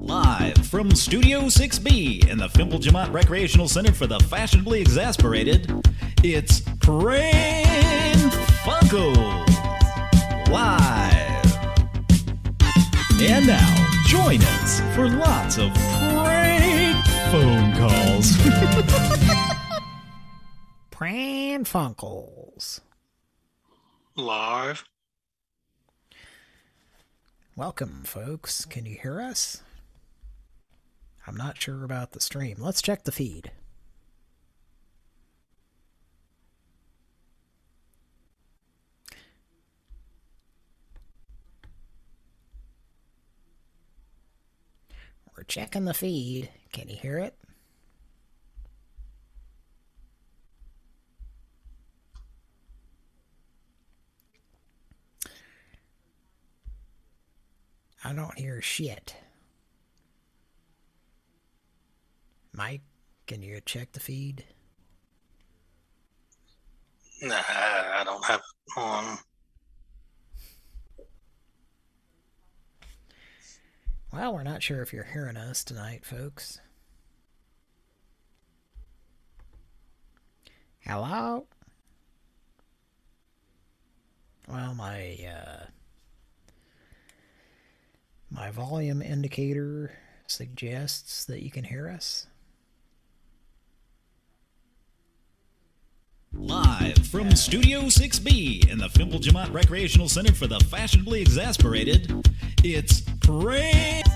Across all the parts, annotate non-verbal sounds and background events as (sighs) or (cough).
Live from Studio 6B in the Fimple Jamont Recreational Center for the Fashionably Exasperated, it's Pran Funkels Live. And now, join us for lots of prank phone calls. (laughs) Pran Funkels. Live. Welcome, folks. Can you hear us? I'm not sure about the stream. Let's check the feed. We're checking the feed. Can you hear it? I don't hear shit. Mike, can you check the feed? Nah, I don't have it on. Well, we're not sure if you're hearing us tonight, folks. Hello? Well, my, uh, my volume indicator suggests that you can hear us. Live from Studio 6B in the Fimple Jamont Recreational Center for the Fashionably Exasperated, it's Prank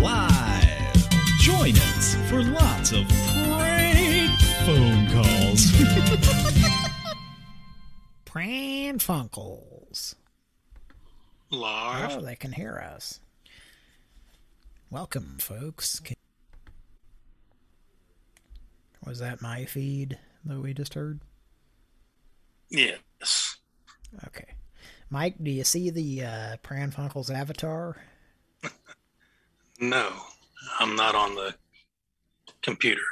Live. Join us for lots of prank phone calls. (laughs) Pran Funkels. Live. Oh, they can hear us. Welcome, folks. Can- Was that my feed that we just heard? Yes. Okay. Mike, do you see the uh, Pran Funkels avatar? No, I'm not on the computer.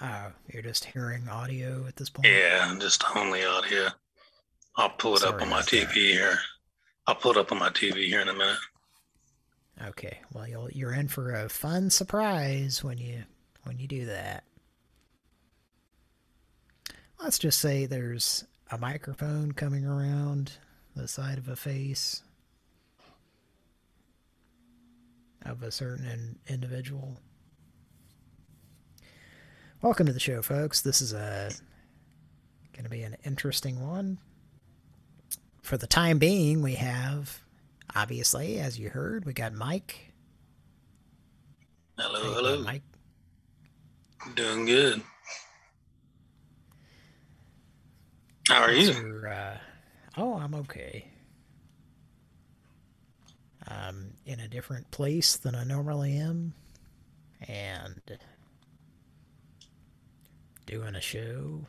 Oh, you're just hearing audio at this point? Yeah, just only audio. I'll pull it up on my TV that. here. I'll pull it up on my TV here in a minute. Okay. Well, you'll, you're in for a fun surprise when you when you do that. Let's just say there's a microphone coming around the side of a face of a certain in- individual. Welcome to the show, folks. This is uh, a going to be an interesting one. For the time being, we have obviously, as you heard, we got Mike. Hello, hello. Mike. Doing good. How are you? Uh, oh, I'm okay. I'm in a different place than I normally am, and doing a show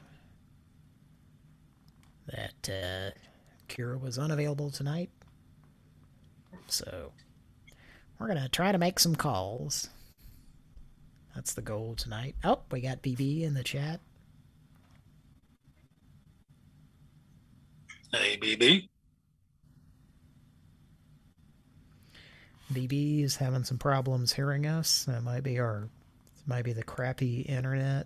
that uh, Kira was unavailable tonight. So we're gonna try to make some calls. That's the goal tonight. Oh, we got BB in the chat. Hey, BB. Is having some problems hearing us. That might be our, might be the crappy internet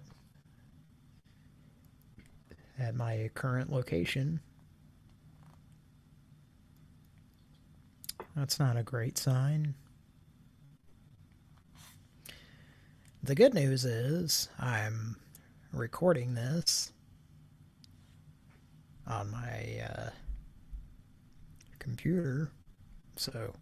at my current location. That's not a great sign. The good news is I'm recording this on my uh, computer, so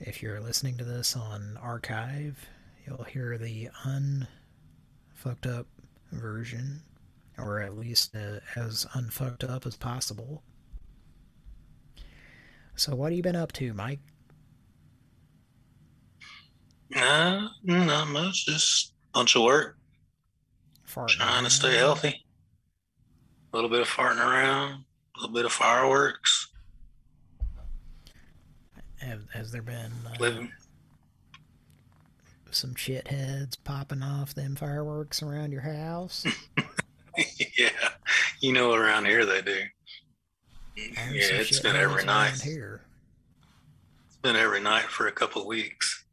if you're listening to this on archive, you'll hear the unfucked up version, or at least uh, as unfucked up as possible. So, what have you been up to, Mike? Nah, not much. Just a bunch of work. Farting Trying to stay healthy. A little bit of farting around. A little bit of fireworks. Have, has there been uh, Living. some shitheads popping off them fireworks around your house? (laughs) yeah, you know around here they do. There's Yeah, it's been every night. here. It's been every night for a couple of weeks.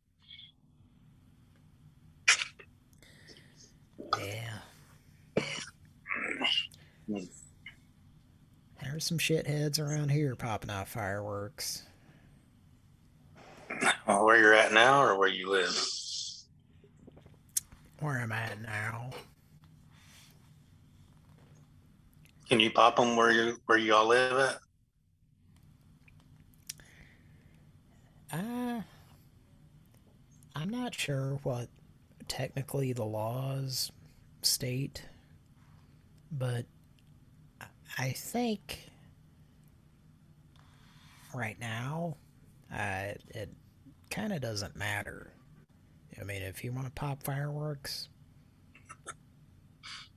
Hmm. There's some shitheads around here popping off fireworks. Well, where you're at now or where you live? Where I'm at now. Can you pop them where you where you all live at? Uh, I'm not sure what technically the laws state, but I think right now uh, it kind of doesn't matter. I mean, if you want to pop fireworks,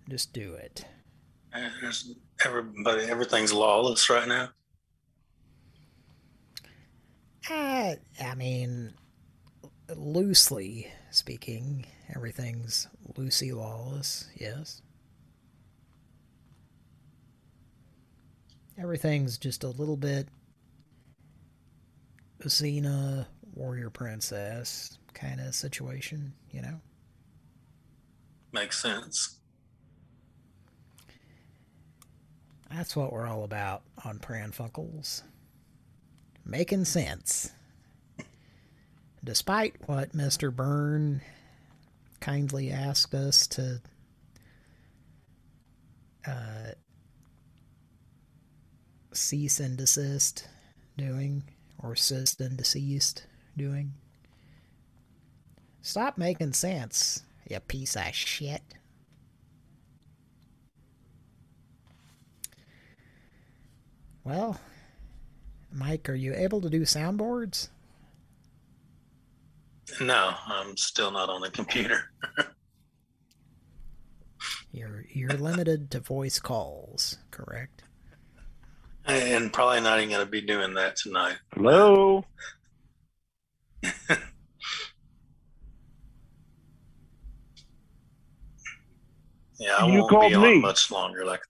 just do it. There's everybody, everything's lawless right now. Uh, I mean, loosely speaking, everything's loosey lawless, yes. Everything's just a little bit Xena, warrior princess kind of situation, you know? Makes sense. That's what we're all about on Pran Funkels. Making sense. Despite what Mr. Byrne kindly asked us to uh, cease and desist doing, or cease and desist doing. Stop making sense, you piece of shit. Well, Mike, are you able to do soundboards? No, I'm still not on the computer. (laughs) You're you're limited to voice calls, correct? And probably not even going to be doing that tonight. Hello. (laughs) Yeah, I You won't called be on me. much longer. Like,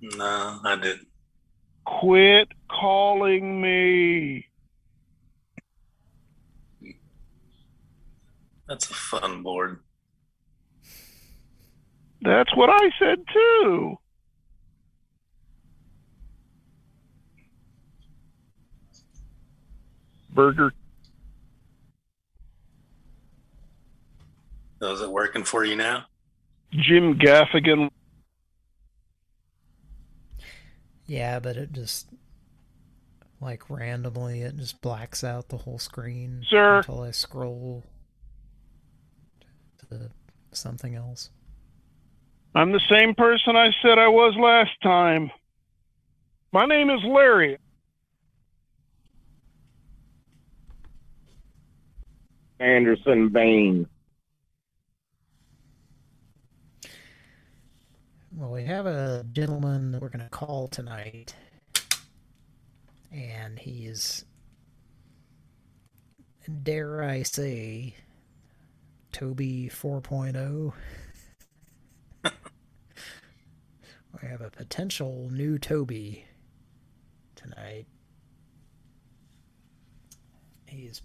no, I didn't. Quit calling me. That's a fun board. That's what I said too. Burger. So is it working for you now? Jim Gaffigan. Yeah, but it just like randomly it just blacks out the whole screen Sir. until I scroll to something else. I'm the same person I said I was last time. My name is Larry. Anderson Bain. Well, we have a gentleman that we're going to call tonight, and he's, dare I say, Toby 4.0. (laughs) we have a potential new Toby tonight. He's,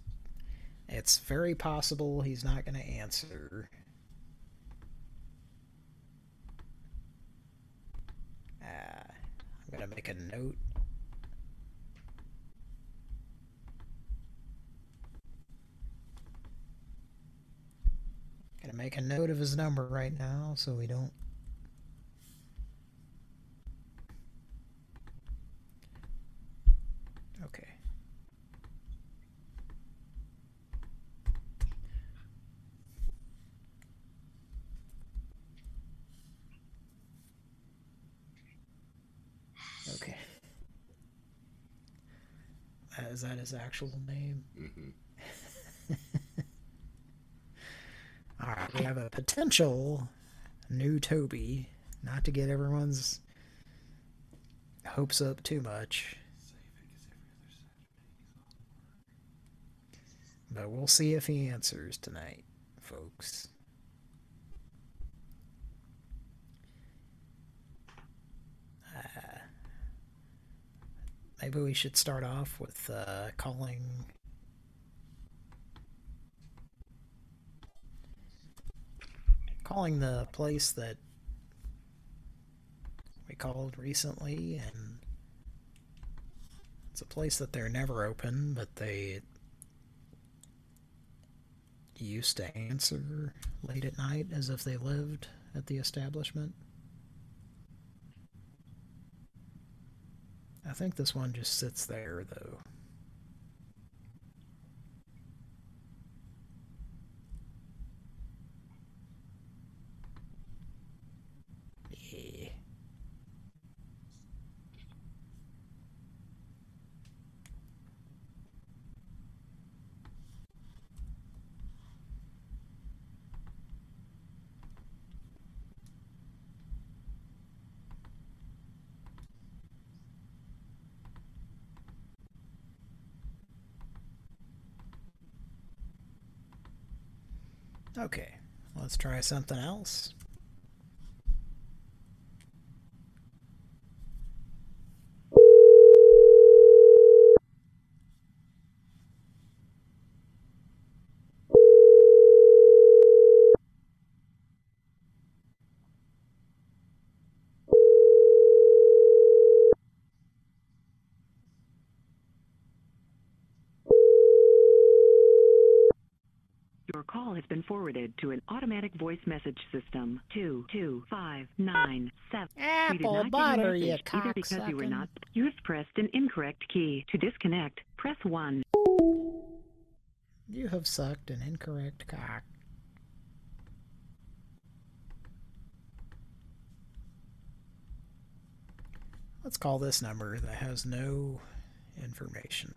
it's very possible he's not going to answer. Uh, I'm gonna make a note. Gonna make a note of his number right now so we don't. Okay. Okay. Uh, Is that his actual name? Mm-hmm. (laughs) All right, we have a potential new Toby. Not to get everyone's hopes up too much. But we'll see if he answers tonight, folks. Uh, maybe we should start off with uh, calling calling the place that we called recently, and it's a place that they're never open, but they used to answer late at night as if they lived at the establishment. I think this one just sits there, though. Yeah. Okay, let's try something else. Your call has been forwarded to an automatic voice message system. Two two five nine seven. we did Apple not get butter, you either because you were not. You have pressed an incorrect key. To disconnect, press one. You have sucked an incorrect cock. Let's call this number that has no information.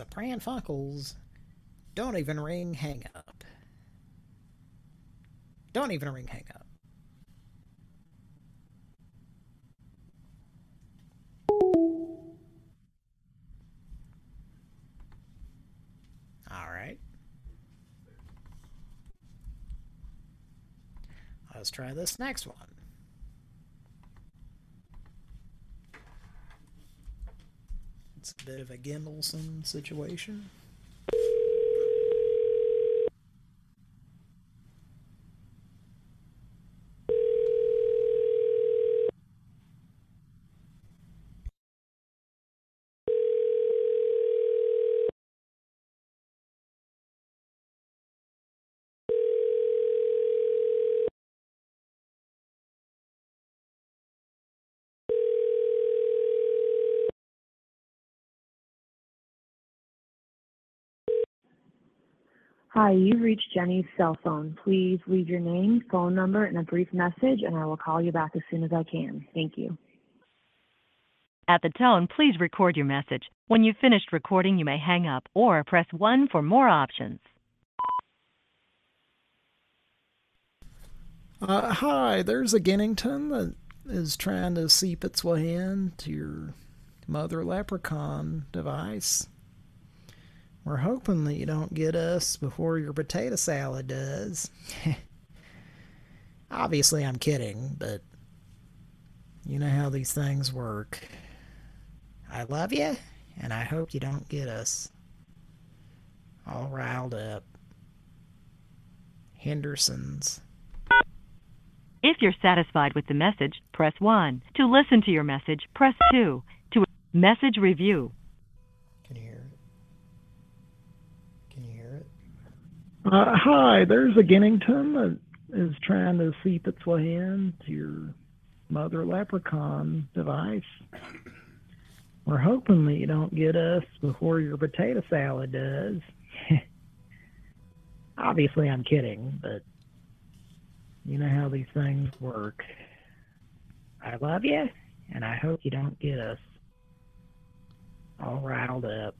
It's a Pran Don't even ring hang up. Don't even ring hang up. All right. Let's try this next one. It's a bit of a Gimbelson situation. Hi, you've reached Jenny's cell phone. Please leave your name, phone number, and a brief message, and I will call you back as soon as I can. Thank you. At the tone, please record your message. When you've finished recording, you may hang up or press 1 for more options. Uh, hi, there's a Ginnington that is trying to seep its way into your mother leprechaun device. We're hoping that you don't get us before your potato salad does. (laughs) Obviously, I'm kidding, but you know how these things work. I love you, and I hope you don't get us all riled up. Henderson's. If you're satisfied with the message, press 1. To listen to your message, press 2. To message review. Can you hear it? Can you hear it? Uh, hi, there's a Ginnington that is trying to seep its way into your mother leprechaun device. We're hoping that you don't get us before your potato salad does. (laughs) Obviously, I'm kidding, but you know how these things work. I love you, and I hope you don't get us all riled up.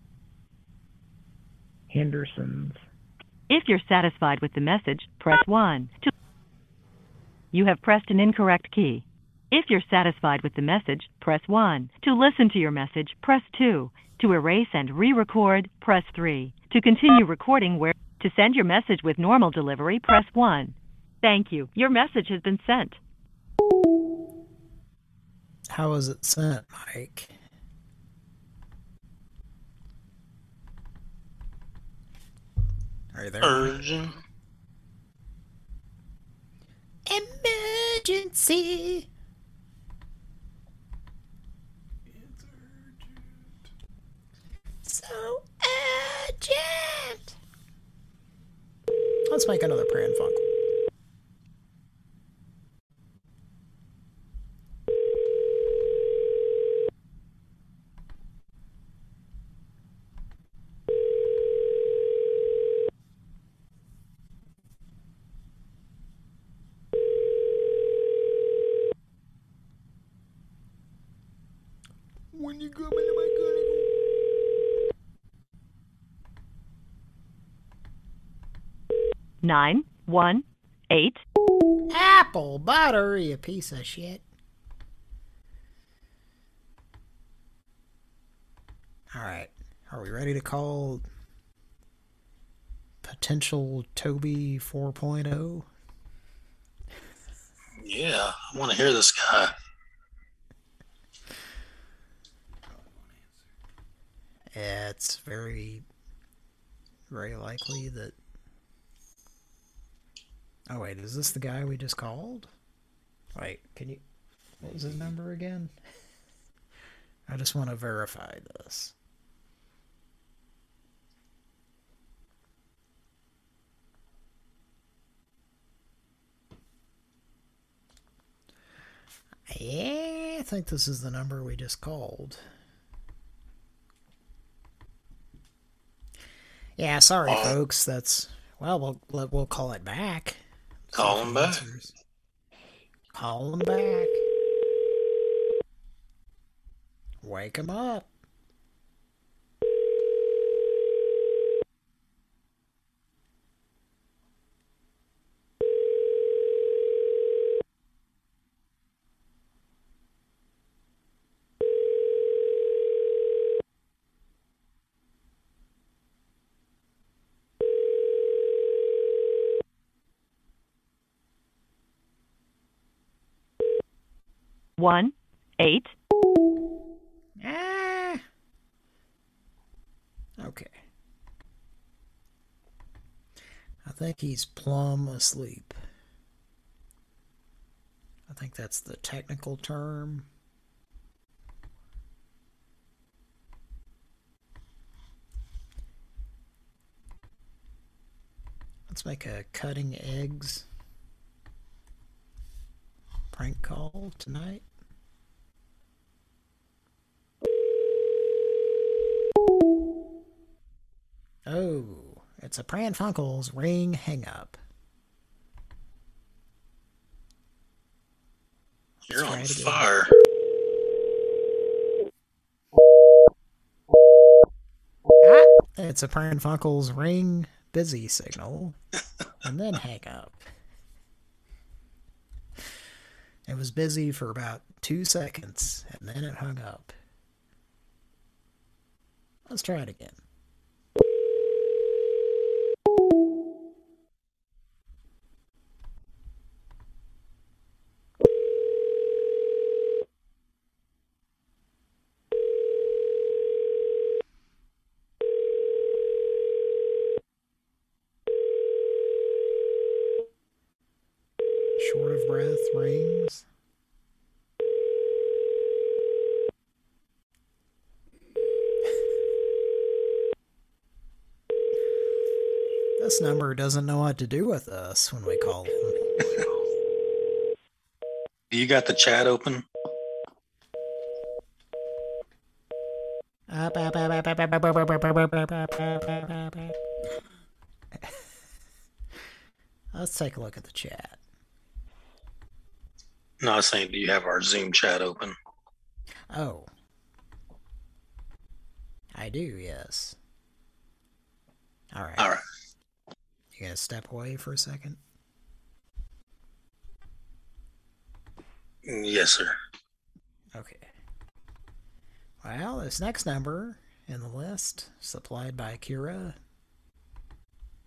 Henderson's. If you're satisfied with the message, press 1. To You have pressed an incorrect key. If you're satisfied with the message, press 1. To listen to your message, press 2. To erase and re-record, press 3. To continue recording where to send your message with normal delivery, press 1. Thank you. Your message has been sent. How was it sent, Mike? Are there? Urgent. Emergency. It's urgent. So urgent. Let's make another Pran funk. Nine one eight Apple butter, you piece of shit. Alright, are we ready to call potential Toby oh? 4.0? Yeah, I want to hear this guy. It's very, very likely that. Oh, wait, is this the guy we just called? Wait, can you. What was his number again? I just want to verify this. Yeah, I think this is the number we just called. Yeah, sorry, Oh. folks. That's well, we'll we'll- we'll call it back. Call them back. Call them back. Wake them up. One eight Ah. Okay. I think he's plumb asleep. I think that's the technical term. Let's make a cutting eggs prank call tonight. Oh, it's a Pran Funkels ring hang up. You're on try it again. fire. Ah, it's a Pran Funkels ring busy signal, and then (laughs) hang up. It was busy for about two seconds, and then it hung up. Let's try it again. Doesn't know what to do with us when we call him. you got the chat open? (laughs) Let's take a look at the chat. No, I was saying, do you have our Zoom chat open? Oh. I do, yes. All right. All right. You gonna step away for a second? Yes, sir. Okay. Well, this next number in the list, supplied by Kira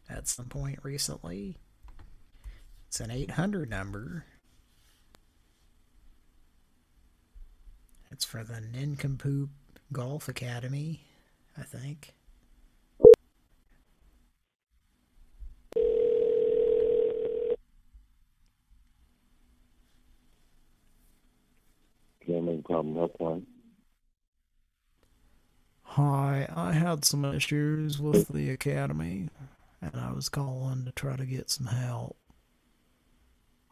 at some point recently, It's an 800 number. It's for the Nincompoop Golf Academy, I think. Problem. Hi, I had some issues with the academy, and I was calling to try to get some help.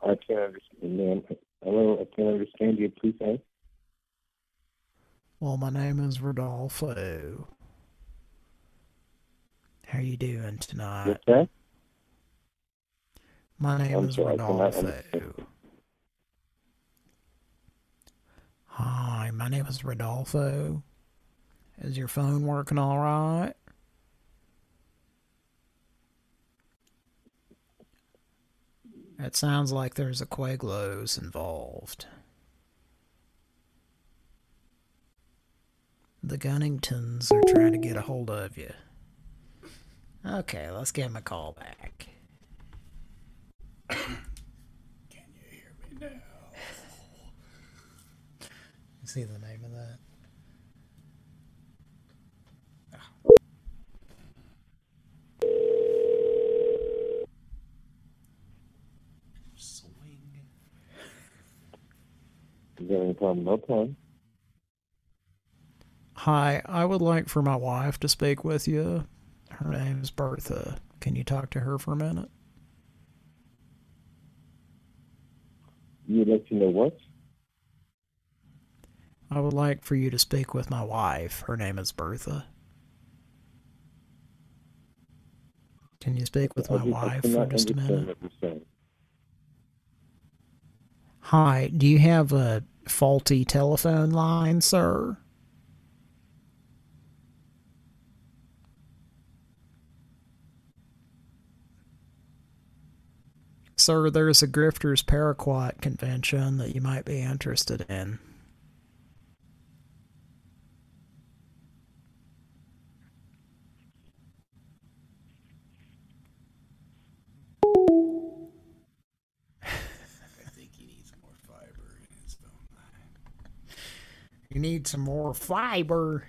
I can't understand, ma'am. Hello, I can't understand you. Please say. Well, my name is Rodolfo. How you doing tonight? What's that? My name I'm is sorry, Rodolfo. understand. Hi, my name is Rodolfo. Is your phone working all right? It sounds like there's a Quaglos involved. The Gunningtons are trying to get a hold of you. Okay, let's give him a call back. See the name of that? Swing. Gambling problem. Hi, I would like for my wife to speak with you. Her name is Bertha. Can you talk to her for a minute? You would like to know what? I would like for you to speak with my wife. Her name is Bertha. Can you speak with my wife for just a minute? what you're saying. Hi, do you have a faulty telephone line, sir? Sir, there's a Grifters Paraquat convention that you might be interested in. You need some more fiber.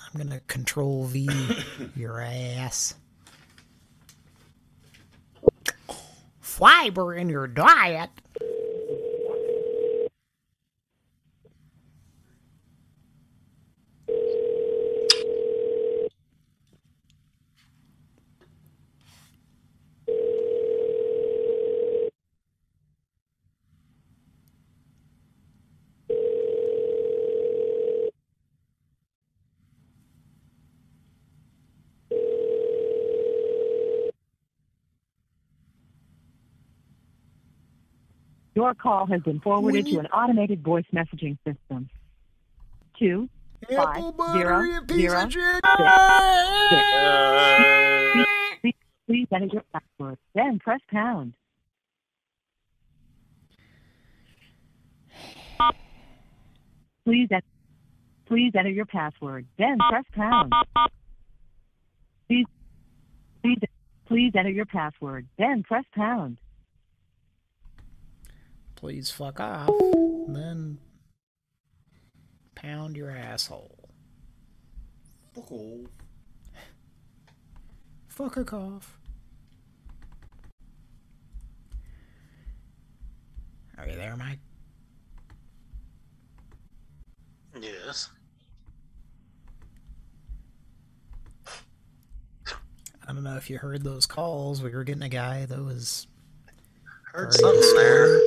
I'm gonna control V (coughs) your ass. Fiber in your diet. Your call has been forwarded to an automated voice messaging system. Two five zero zero six. Please enter your password, then press pound. Please, en- please enter your password, then press pound. Please, please, please enter your password, then press pound. Please fuck off. Then pound your asshole. Fuck off. Fuck a cough. Are you there, Mike? Yes. I don't know if you heard those calls. We were getting a guy that was Heard something there.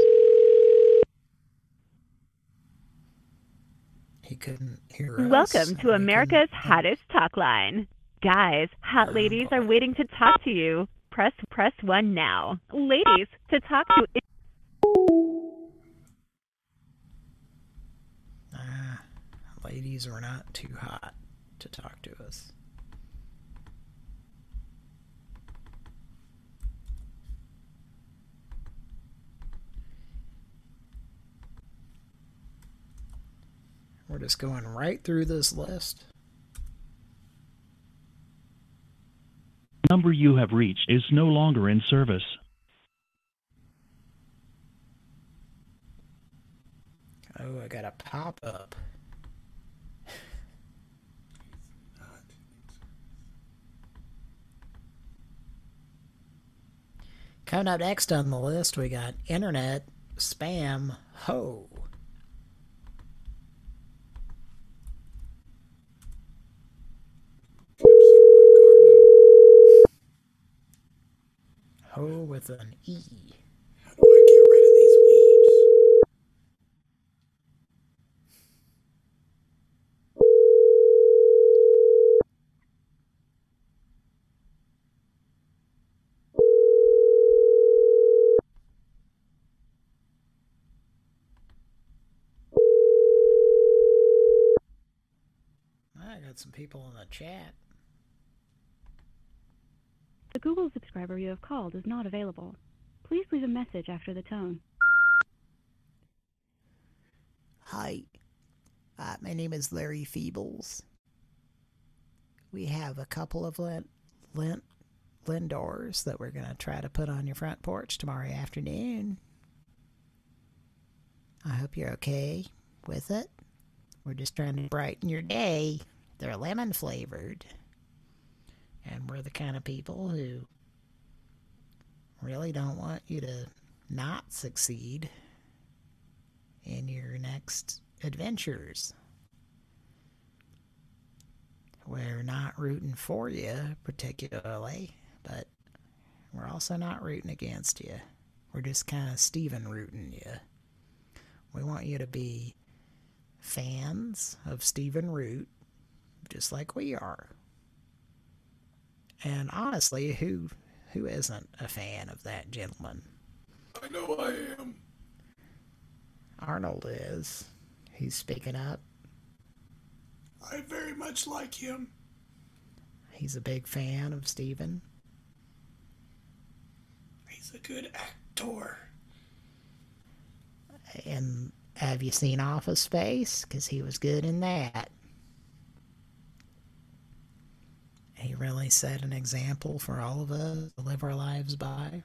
He couldn't hear us. Welcome and to America's hottest talk line. Guys, hot ladies are waiting to talk to you. Press press 1 now. Ladies, to talk to Ah, ladies were not too hot to talk to us. We're just going right through this list. The number you have reached is no longer in service. Oh, I got a pop-up. Coming up next on the list, we got internet spam ho. Ho with an E. How do I get rid of these weeds? I got some people in the chat. The Google subscriber you have called is not available. Please leave a message after the tone. Hi, uh, my name is Larry Feebles. We have a couple of lint, lint, lindors that we're going to try to put on your front porch tomorrow afternoon. I hope you're okay with it. We're just trying to brighten your day. They're lemon flavored. And we're the kind of people who really don't want you to not succeed in your next adventures. We're not rooting for you particularly, but we're also not rooting against you. We're just kind of Steven rooting you. We want you to be fans of Stephen Root, just like we are. And honestly, who who isn't a fan of that gentleman? I know I am. Arnold is. He's speaking up. I very much like him. He's a big fan of Stephen. He's a good actor. And have you seen Office Space? Because he was good in that. He really set an example for all of us to live our lives by.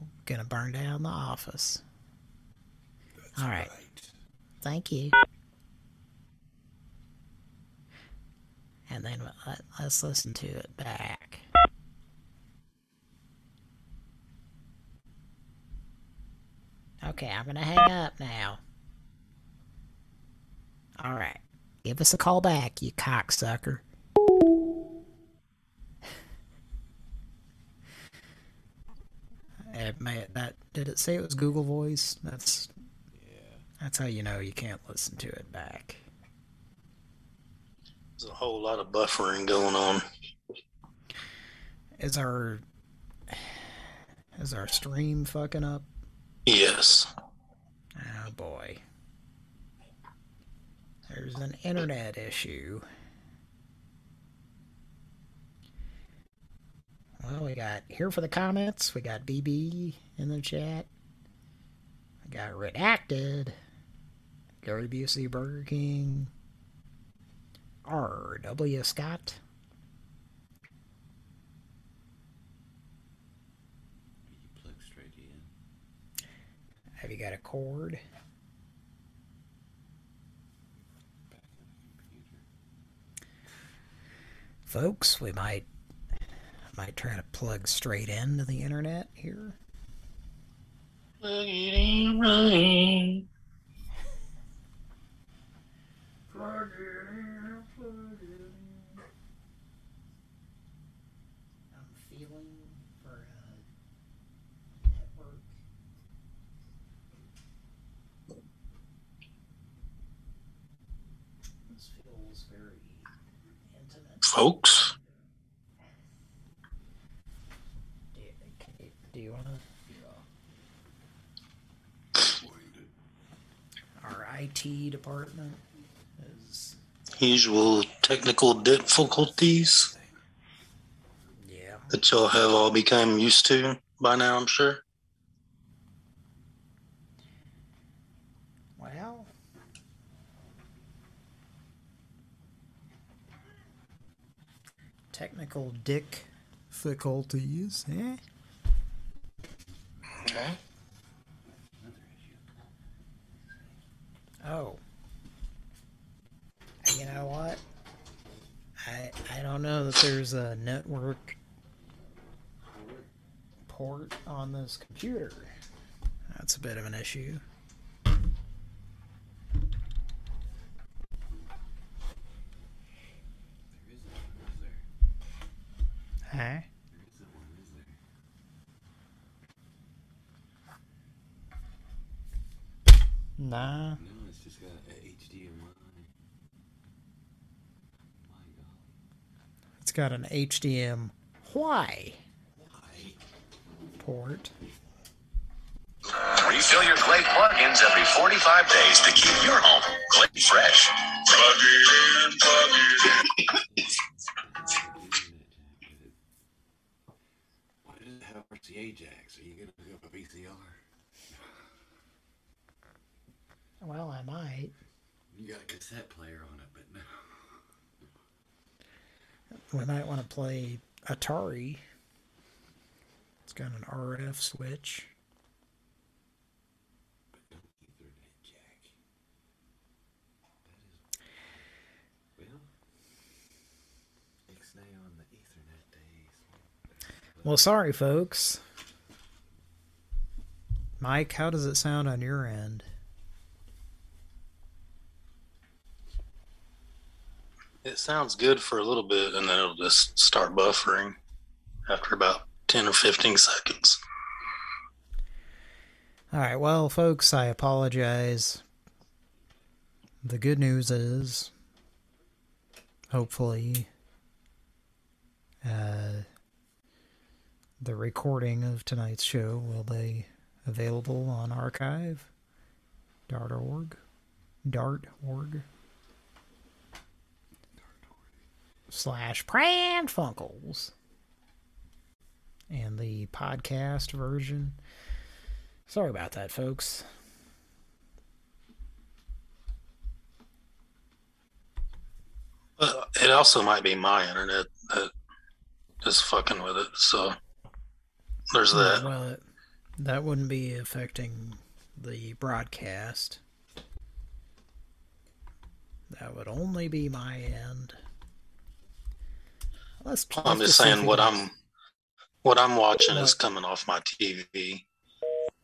We're Gonna burn down the office. all right. Thank you. And then let, let's listen to it back. Okay, I'm gonna hang up now. Alright. Give us a call back, you cocksucker. It may, that did it say it was Google Voice? That's yeah. That's how you know you can't listen to it back. There's a whole lot of buffering going on. Is our is our stream fucking up? Yes. Oh boy. There's an internet issue. Well, we got here for the comments. We got BB in the chat. We got redacted. Gary Busey, Burger King. R.W. Scott. Plug straight in. Have you got a cord? Folks, we might might try to plug straight into the internet here. Plug it in right. Plug it in, plug it in. I'm feeling for a network. This feels very intimate. Folks, Do you, can you- do you want to? Our IT department is usual technical difficulties yeah. that y'all have all become used to by now, I'm sure. Well, technical difficulties, eh? Okay. Oh. You know what? I I don't know that there's a network port on this computer. That's a bit of an issue. Huh? Nah. No, it's just got HDMI. It's got an HDM why port. Refill your Glade plug-ins every 45 days to keep your home Glade fresh. Plug it in, plug it in. (laughs) RCA? Are you gonna hook up a VCR? Well, I might. You got a cassette player on it, but no. We might want to play Atari. It's got an RF switch. Well, Ixnay on the Ethernet days. Well, sorry, folks. Mike, how does it sound on your end? It sounds good for a little bit, and then it'll just start buffering after about 10 or 15 seconds. All right, well, folks, I apologize. The good news is, hopefully, uh, the recording of tonight's show will be available on archive.org. Dart.org. Slash Pran Funkels. And the podcast version. Sorry about that, folks. But it also might be my internet that is fucking with it. So there's that. Well, it, that wouldn't be affecting the broadcast. That would only be my end. Let's. I'm let's just saying what I'm what I'm watching is coming off my TV.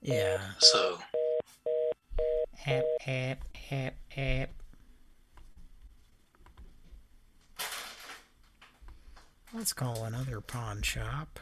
Yeah. So App, app, app, app. Let's call another pawn shop.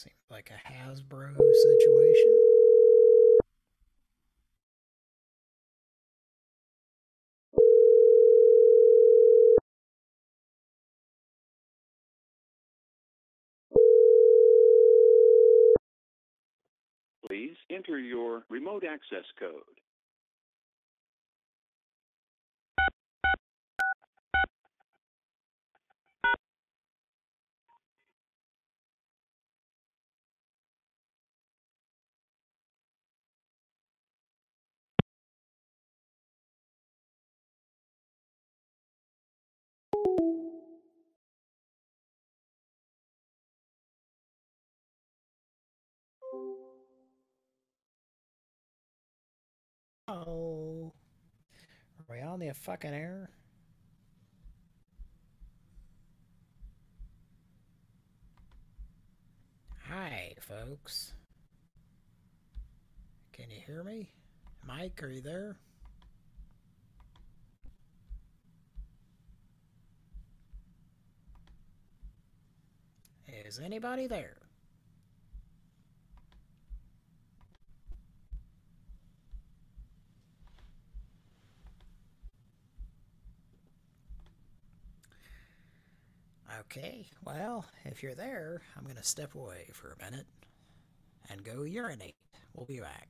Seems like a Hasbro situation. Please enter your remote access code. Oh. Are we on the fucking air? Hi, folks. Can you hear me? Mike, are you there? Is anybody there? Okay, well, if you're there, I'm going to step away for a minute and go urinate. We'll be back.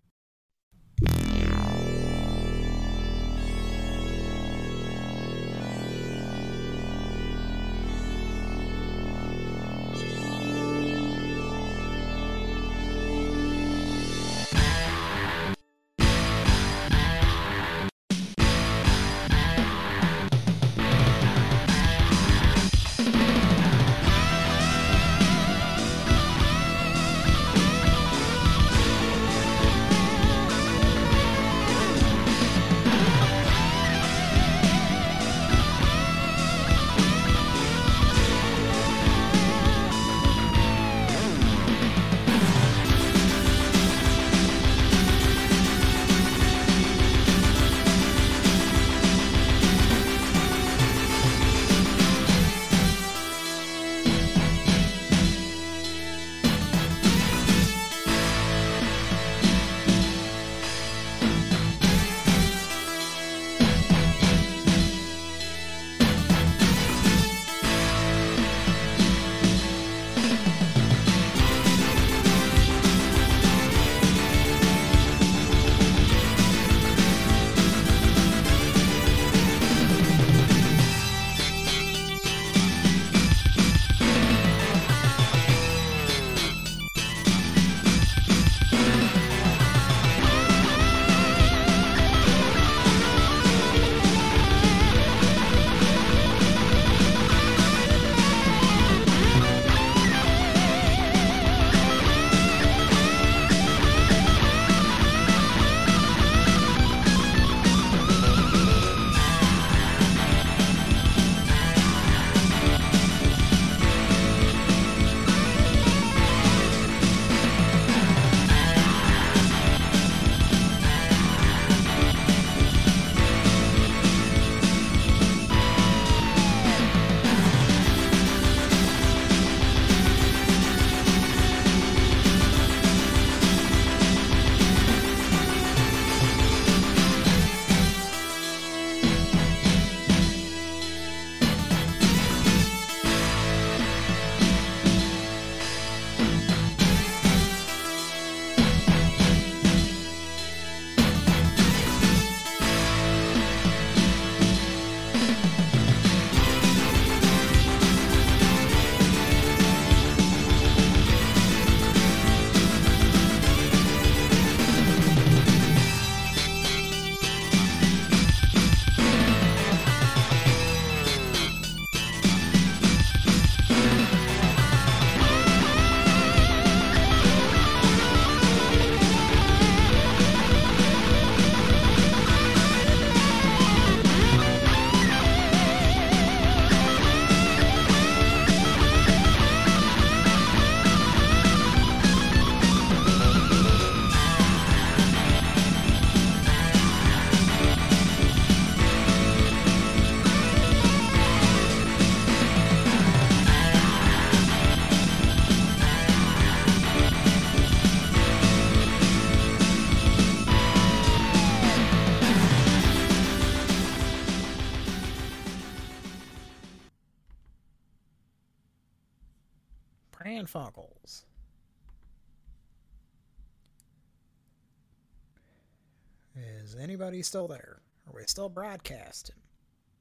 Is anybody still there? Are we still broadcasting?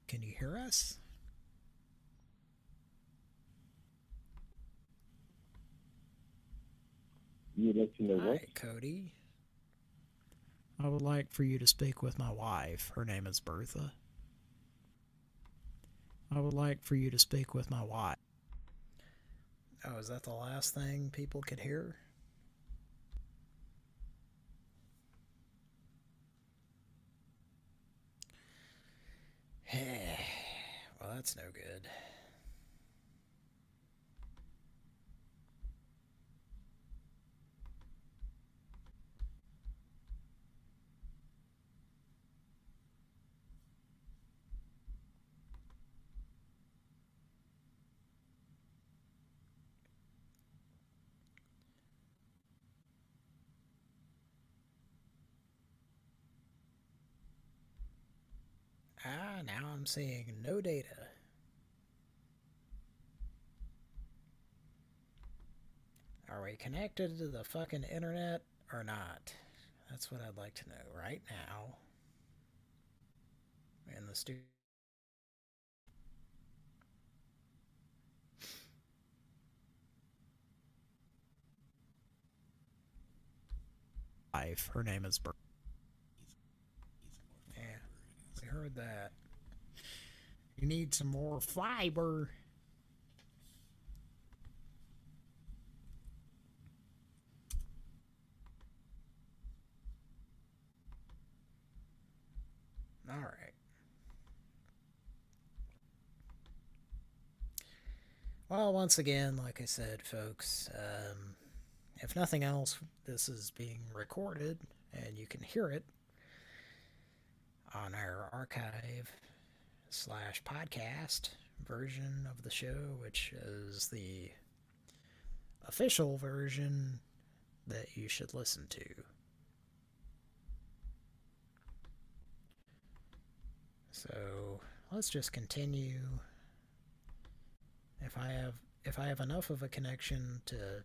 Can you hear us? You'd like to know what? Hi, Cody. I would like for you to speak with my wife. Her name is Bertha. I would like for you to speak with my wife. Oh, is that the last thing people could hear? (sighs) well, that's no good. I'm seeing no data. Are we connected to the fucking internet or not? That's what I'd like to know right now. In the studio. Her name is Bert. Yeah, we heard that. You need some more fiber. All right. Well, once again, like I said, folks, um, if nothing else, this is being recorded and you can hear it on our archive slash podcast version of the show, which is the official version that you should listen to. So let's just continue. If I have if I have enough of a connection to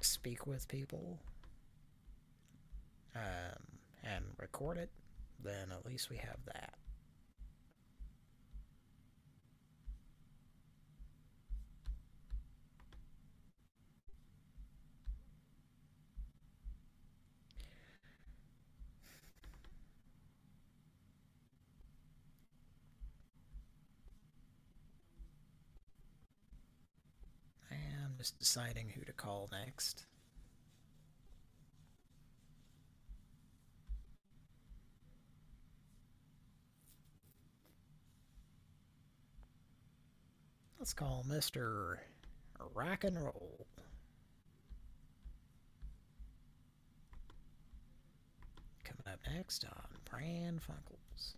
speak with people um, and record it, then at least we have that. I'm just deciding who to call next. Let's call Mr. Rock and Roll. Coming up next on Pran Funkels.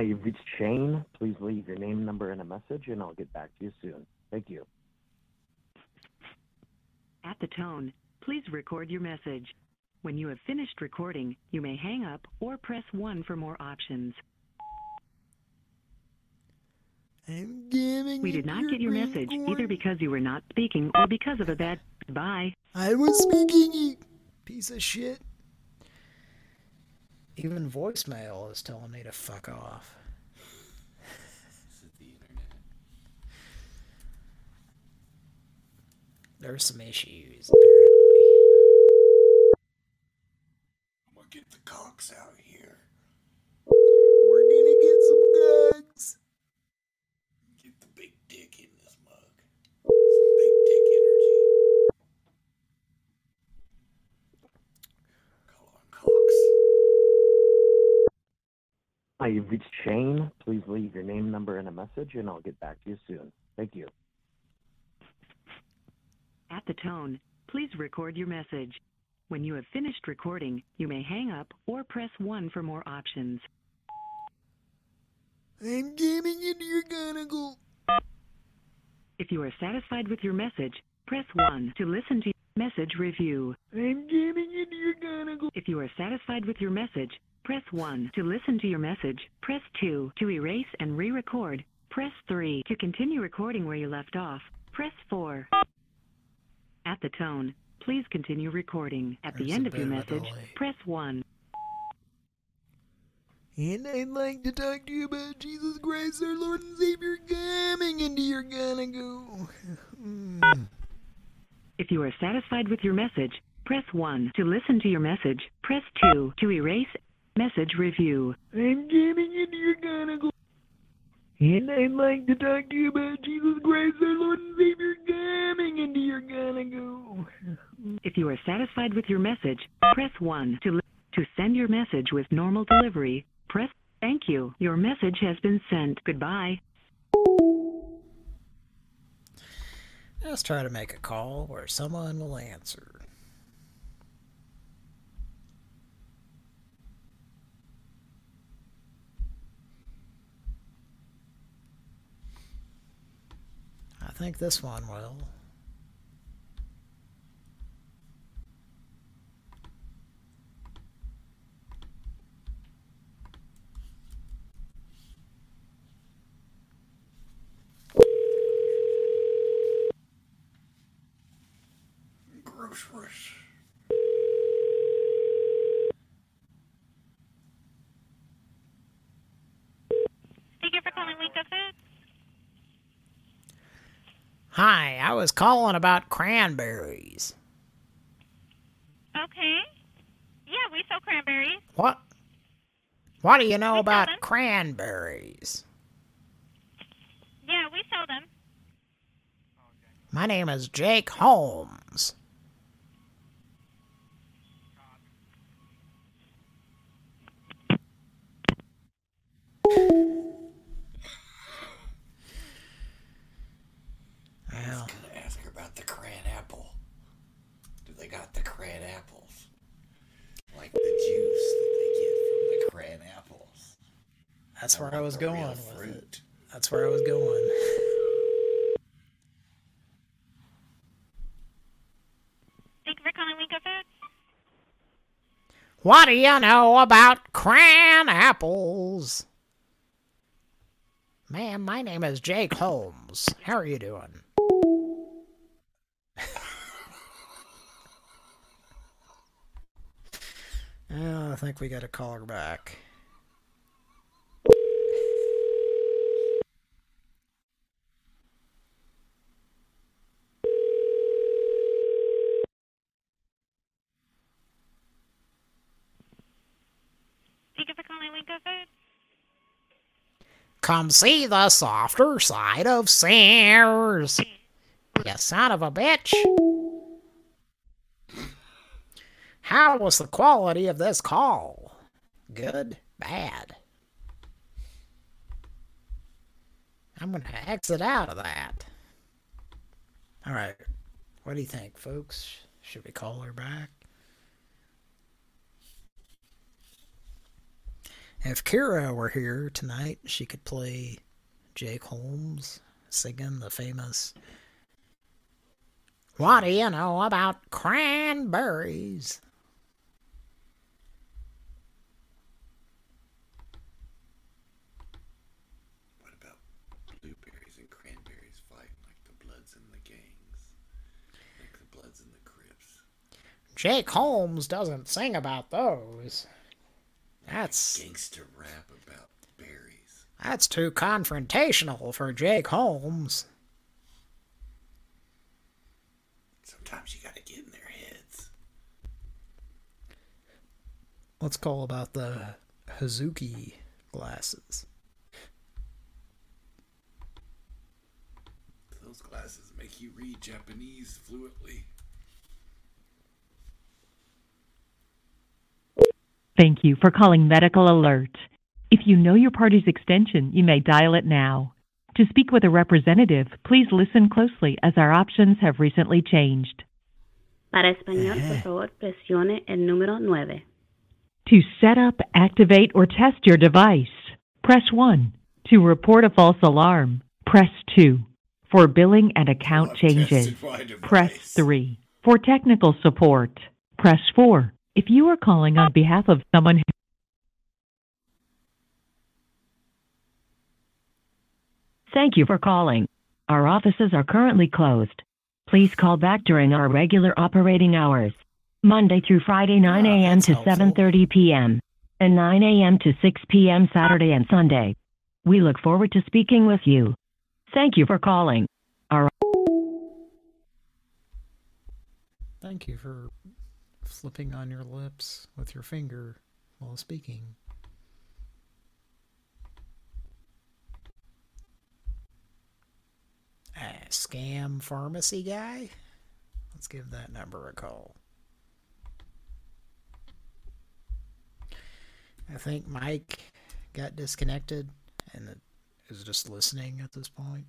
Hi, you've reached Shane. Please leave your name, number, and a message, and I'll get back to you soon. Thank you. At the tone, please record your message. When you have finished recording, you may hang up or press 1 for more options. I'm giving We did not get your message either because you were not speaking or because of a bad. Bye. I was speaking, you piece of shit. Even voicemail is telling me to fuck off. There's some issues, apparently. I'm gonna get the cocks out here. We're gonna get some gugs. Get the big dick in this mug. Some big dick energy. Call on cocks. Hi, you've reached Shane. Please leave your name, number, and a message, and I'll get back to you soon. Thank you. At the tone, please record your message. When you have finished recording, you may hang up or press 1 for more options. I'm gaming into your gonicle. If you are satisfied with your message, press 1 to listen to your message review. I'm gaming into your gonicle. If you are satisfied with your message, press 1 to listen to your message. Press 2 to erase and re-record. Press 3 to continue recording where you left off. Press 4. At the tone, please continue recording. At the end of your bit of a message, delay. press 1. And I'd like to talk to you about Jesus Christ, our Lord and Savior, coming into your gonicle. Mm. If you are satisfied with your message, press 1 to listen to your message. Press 2 to erase message review. I'm gaming into your gonicle. And I'd like to talk to you about Jesus Christ, our Lord and Savior, coming into your gonicle. If you are satisfied with your message, press 1 to li- to send your message with normal delivery. Press thank you. Your message has been sent. Goodbye. Let's try to make a call where someone will answer. I think this one will. Groceries. Thank you for calling Winco Food. Hi, I was calling about cranberries. Okay. Yeah, we sell cranberries. What? What do you know about cranberries? Yeah, we sell them. My name is Jake Holmes. I was gonna ask her about the cran apple. Do they got the cran apples? Like the juice that they get from the cran apples. That's where I was The real going with fruit. it. That's where I was going. Thank you for calling Winco Food. What do you know about cran apples? Ma'am, my name is Jake Holmes. How are you doing? (laughs) Oh, I think we got to call her back. Thank you for calling Winco Food. Come see the softer side of Sears. You son of a bitch. How was the quality of this call? Good? Bad? I'm going to exit out of that. All right. What do you think, folks? Should we call her back? If Kira were here tonight, she could play Jake Holmes singing the famous What do you know about cranberries? What about blueberries and cranberries fighting like the Bloods and the gangs? Like the Bloods and the Crips. Jake Holmes doesn't sing about those. That's Gangster rap about berries. that's too confrontational for Jake Holmes. Sometimes you gotta get in their heads. Let's call about the Hazuki glasses. Those glasses make you read Japanese fluently. Thank you for calling Medical Alert. If you know your party's extension, you may dial it now. To speak with a representative, please listen closely as our options have recently changed. Para español, por favor, presione el número nueve. To set up, activate, or test your device, press 1. To report a false alarm, press 2. For billing and account changes, tested my device. press 3. For technical support, press 4. If you are calling on behalf of someone who Thank you for calling. Our offices are currently closed. Please call back during our regular operating hours, Monday through Friday 9 a.m. to 7:30 p.m. and 9 a.m. to 6 p.m. Saturday and Sunday. We look forward to speaking with you. Thank you for calling. Our Thank you for flipping on your lips with your finger while speaking. Ah, scam pharmacy guy? Let's give that number a call. I think Mike got disconnected and is just listening at this point.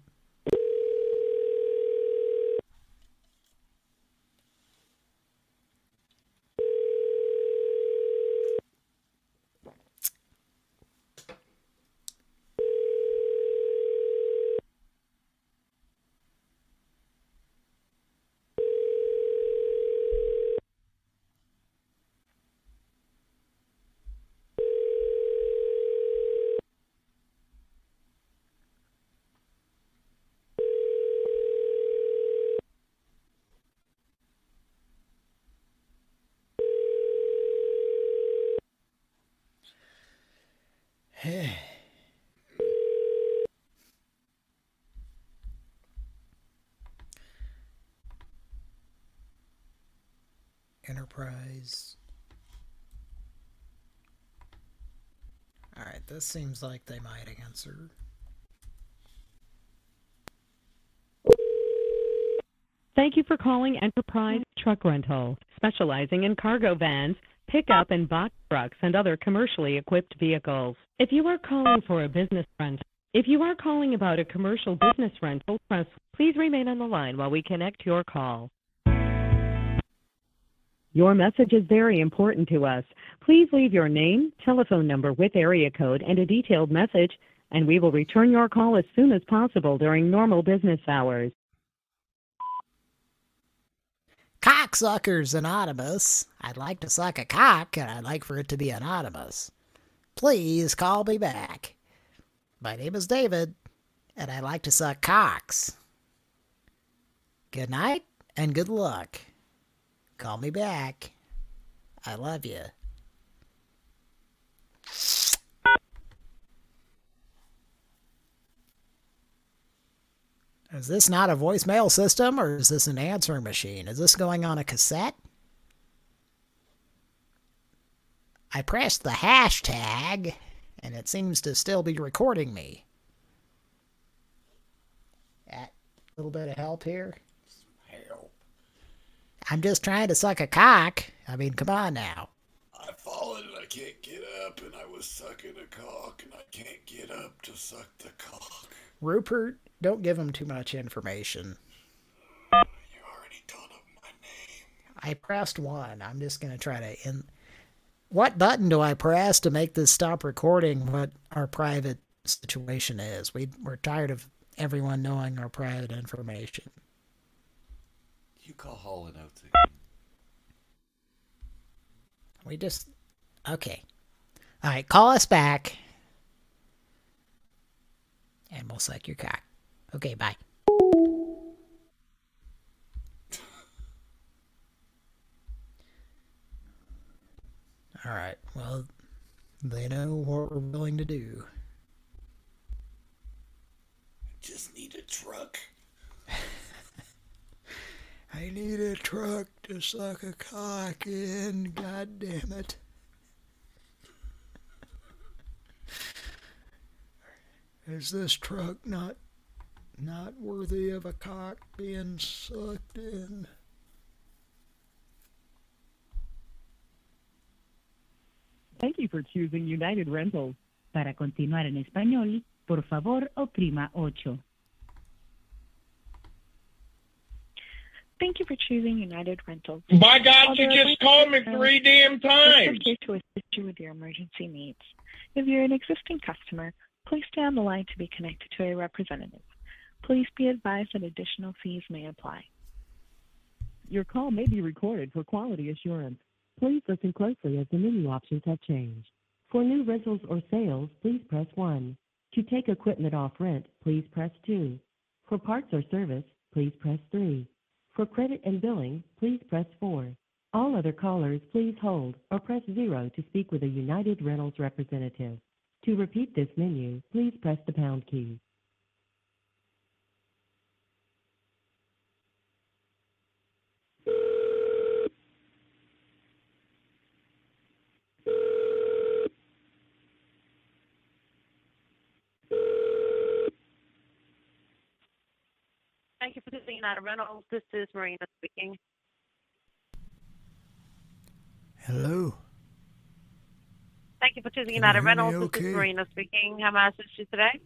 This seems like they might answer. Thank you for calling Enterprise Truck Rental, specializing in cargo vans, pickup and box trucks, and other commercially equipped vehicles. If you are calling for a business rental, if you are calling about a commercial business rental, press, please remain on the line while we connect your call. Your message is very important to us. Please leave your name, telephone number with area code, and a detailed message, and we will return your call as soon as possible during normal business hours. Cocksuckers Anonymous. I'd like to suck a cock, and I'd like for it to be anonymous. Please call me back. My name is David, and I like to suck cocks. Good night, and good luck. Call me back. I love you. Is this not a voicemail system or is this an answering machine? Is this going on a cassette? I pressed the hashtag and it seems to still be recording me. A little bit of help here. I'm just trying to suck a cock. I mean, come on now. I've fallen and I can't get up, and I was sucking a cock, and I can't get up to suck the cock. Rupert, don't give him too much information. You already told him my name. I pressed one. I'm just going to try to in What button do I press to make this stop recording what our private situation is? We we're tired of everyone knowing our private information. You call Hall and Oates again. We just okay. All right, call us back. And we'll suck your cock. Okay, bye. All right. Well, they know what we're willing to do. I Just need a truck. (laughs) I need a truck to suck a cock in. God damn it. Is this truck not not worthy of a cock being sucked in? Thank you for choosing United Rentals. Para continuar en español, por favor, oprima ocho. Thank you for choosing United Rentals. By God, you just called me three damn times. we're times. here to assist you with your emergency needs. If you're an existing customer, please stay on the line to be connected to a representative. Please be advised that additional fees may apply. Your call may be recorded for quality assurance. Please listen closely as the menu options have changed. For new rentals or sales, please press 1. To take equipment off rent, please press 2. For parts or service, please press 3. For credit and billing, please press 4. All other callers, please hold or press 0 to speak with a United Rentals representative. To repeat this menu, please press the pound key. Thank you for choosing United Rentals. This is Marina speaking. Hello. Thank you for choosing Can United me Rentals. This is Marina speaking. How may I assist you today?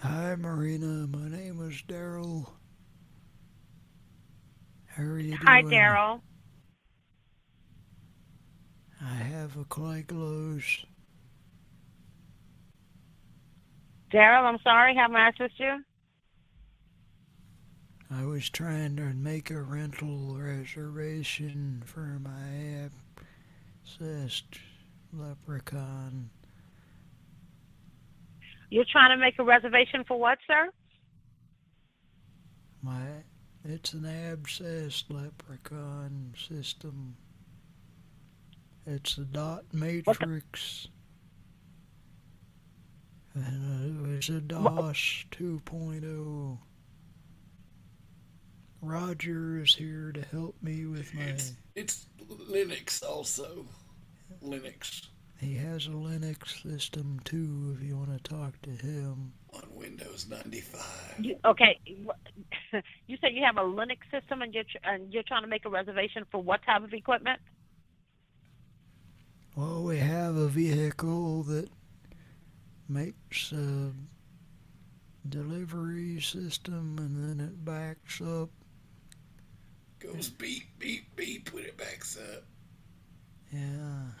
Hi, Marina. My name is Daryl. How are you doing? Hi. Daryl. I have a Clyglos. Daryl, I'm sorry. How may I assist you? I was trying to make a rental reservation for my obsessed leprechaun. You're trying to make a reservation for what, sir? My it's an abscessed leprechaun system. It's a dot matrix. And it was a DOS 2.0. Roger is here to help me with my. It's, it's Linux also. Linux He has a Linux system too. If you want to talk to him. on Windows 95. You, okay, (laughs) you said you have a Linux system and you're and you're trying to make a reservation for what type of equipment? Well, we have a vehicle that makes a delivery system, and then it backs up. Goes beep, beep, beep when it backs up. Yeah.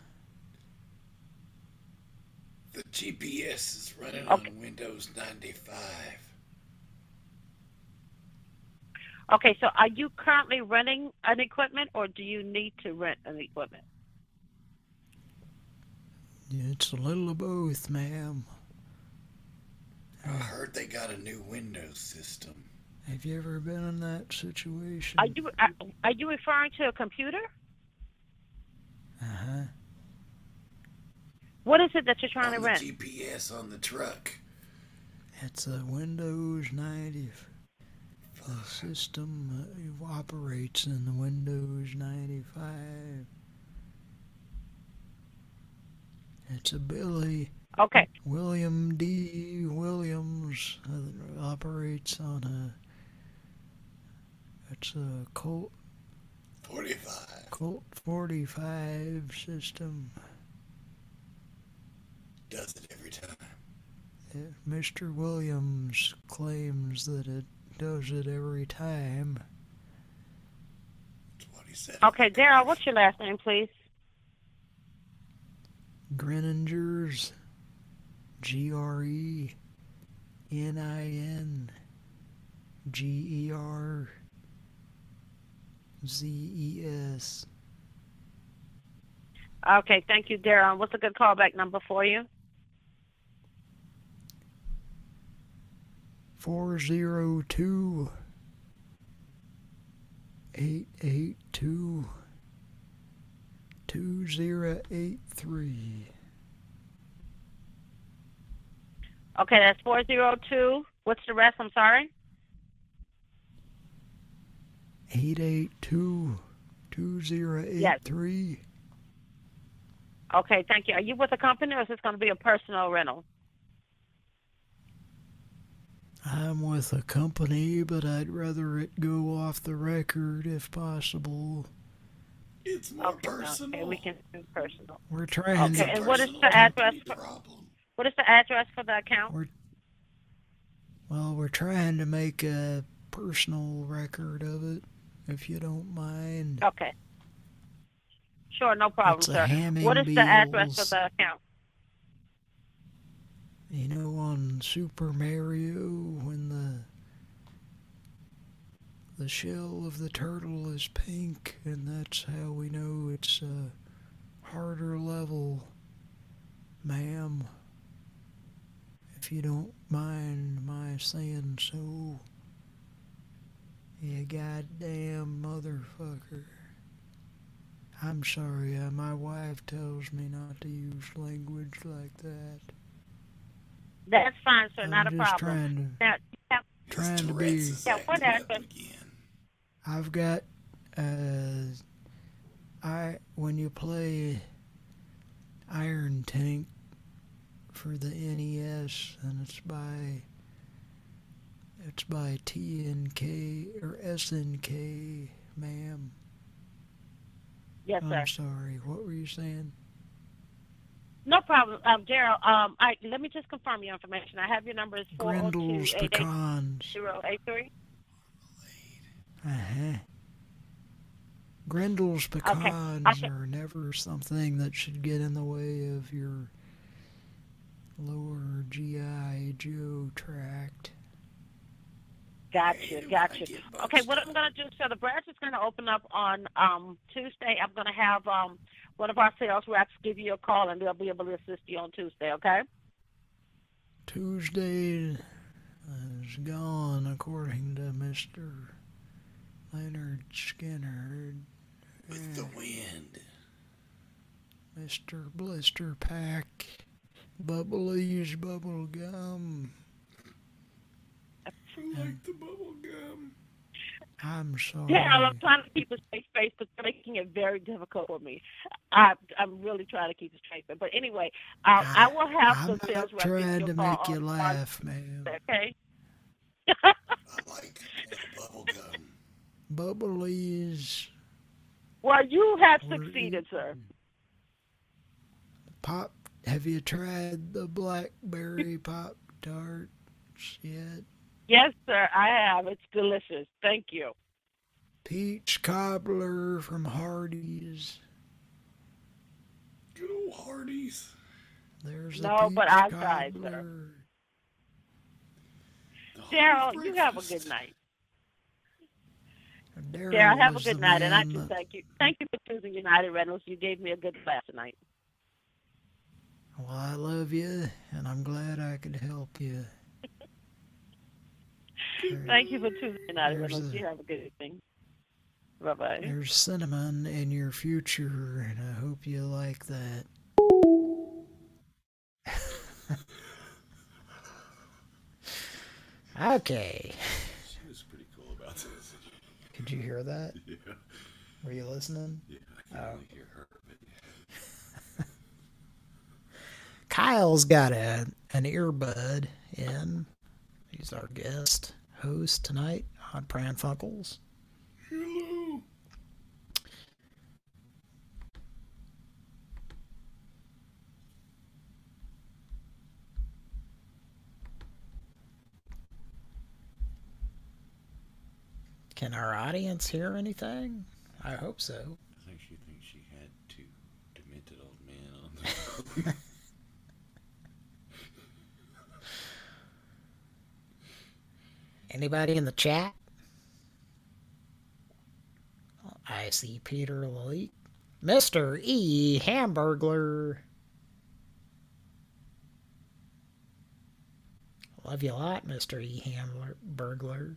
The GPS is running Okay. on Windows 95. Okay, so are you currently renting an equipment or do you need to rent an equipment? It's a little of both, ma'am. I heard they got a new Windows system. Have you ever been in that situation? Are you are, are you referring to a computer? Uh huh. What is it that you're trying on to the rent? GPS on the truck. It's a Windows 90. The system uh, operates in the Windows 95. It's a Billy Okay. William D. Williams operates on a. It's a Colt 45. Colt 45 system. Does it every time. Uh, Mr. Williams claims that it does it every time. That's what he said. Okay, Daryl, what's your last name, please? Greningers. G R E N I N G E R Z E S. Okay, thank you, Daryl. What's a good callback number for you? Four zero two eight eight two two zero eight three. Okay, that's 402. What's the rest? I'm sorry. Eight eight two two zero eight Yes. Okay, thank you. Are you with a company or is this going to be a personal rental? I'm with a company, but I'd rather it go off the record if possible. It's more personal. Okay, we can do personal. We're trying Okay, to. and what is the address? For, what is the address for the account? Well, we're trying to make a personal record of it, if you don't mind. Okay. Sure, no problem, It's sir. What is the address Beals. for the account? You know, on Super Mario, when the the shell of the turtle is pink, and that's how we know it's a harder level, ma'am. If you don't mind my saying so. You goddamn motherfucker. I'm sorry, uh, my wife tells me not to use language like that. That's fine, sir. I'm not a just problem. trying to- now, you have, Trying to be. yeah, what address? I've got uh I when you play Iron Tank for the NES and it's by it's by TNK or SNK, ma'am. Yes, sir. I'm sorry. What were you saying? No problem, um, Daryl. Um, I let me just confirm your information. I have your number is four zero two Grendel's eight eight zero eight three. Uh-huh. Grendel's pecans okay. are never something that should get in the way of your lower GI Joe tract. Got you, got you. Okay, what I'm going to do, so the branch is going to open up on um, Tuesday. I'm going to have um, one of our sales reps give you a call, and they'll be able to assist you on Tuesday. Okay? Tuesday is gone, according to Mr. Leonard Skinner. With the wind. Mr. Blister Pack Bubbly's bubble gum. I like the bubble gum. I'm sorry. Yeah, I'm trying to keep a straight face, but they're making it very difficult for me. I, I'm really trying to keep a straight face. But anyway, um, I will have I'm the sales not rep give trying you a to make you on- on- laugh, man. Okay. I like bubble gum. Bubbly's Well, you have succeeded, sir. pop. Have you tried the blackberry pop tarts yet? Yes, sir, I have. It's delicious. Thank you. Peach cobbler from Hardee's. Good old Hardee's. There's No, a but I tried, sir. cobbler. Daryl, you have a good night. Daryl Daryl, have a good night, and I man just thank you. Thank you for choosing United Rentals. You gave me a good laugh tonight. Well, I love you, and I'm glad I could help you. Thank you for choosing United There's Rentals. a- You have a good evening. Bye bye. There's cinnamon in your future, and I hope you like that. (laughs) okay. She was pretty cool about this. (laughs) Could you hear that? Yeah. Were you listening? Yeah, I can Oh. only hear her. But (laughs) Kyle's got a an earbud in. He's our guest host tonight on Pran Funkels. Hello. Can our audience hear anything? I hope so. I think she thinks she had two demented old men on the (laughs) (laughs) (laughs) Anybody in the chat? I see Peter Leak. Mr. E. Hamburglar. Love you a lot, Mr. E. Hamburglar.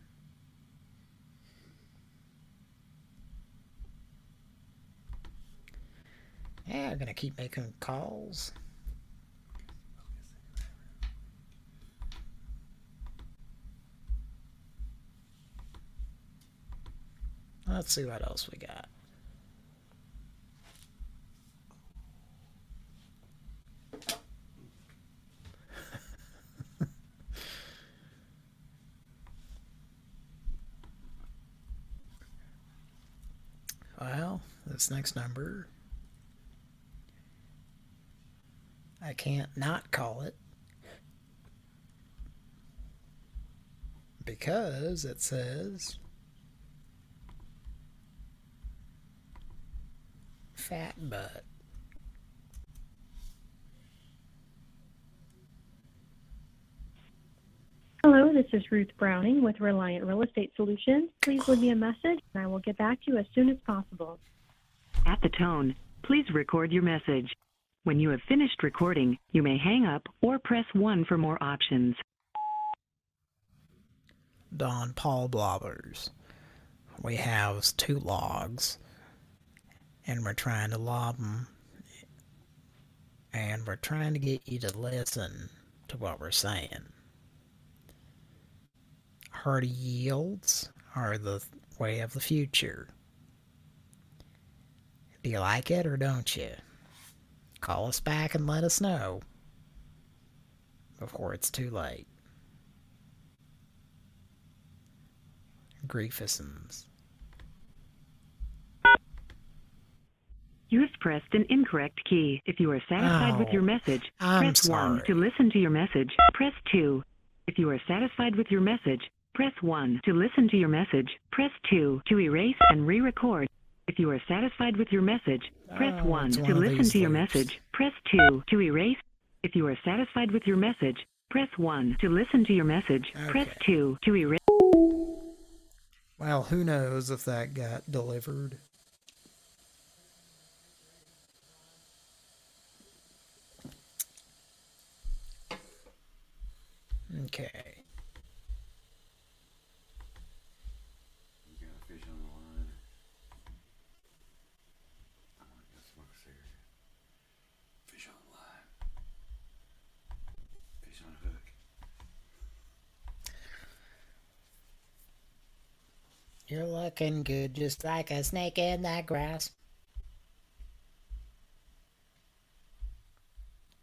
Yeah, I'm gonna keep making calls. Let's see what else we got. (laughs) Well, this next number, I can't not call it because it says fat butt. Hello, this is Ruth Browning with Reliant Real Estate Solutions. Please leave me a message and I will get back to you as soon as possible. At the tone, please record your message. When you have finished recording, you may hang up or press 1 for more options. Don Paul Blobbers. We have two logs, and we're trying to lob them, and we're trying to get you to listen to what we're saying. Hardy yields are the way of the future. Do you like it or don't you? Call us back and let us know before it's too late. Griefisms. You have pressed an incorrect key. If you are satisfied with Oh, your message, I'm press 1. To listen to your message, press 2. If you are satisfied with your message, press 1. To listen to your message, press 2. To erase and re-record. If you are satisfied with your message, press Oh, 1. To listen to your message, press 2. To erase. If you are satisfied with your message, press 1. To listen to your message, press 2. To erase. Well, who knows if that got delivered. Okay. You got a fish on the line. I want to go smoke a cigarette. Fish on the line. You're looking good, just like a snake in the grass.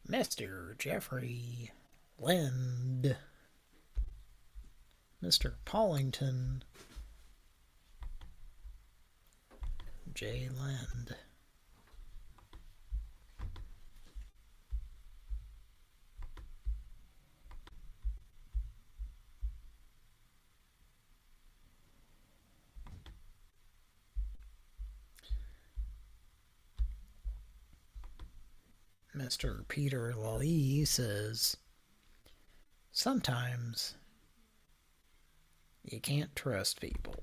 Mr. Jeffrey Lind. Mr. Paulington. J. Lind. Mr. Peter Lally says, Sometimes you can't trust people.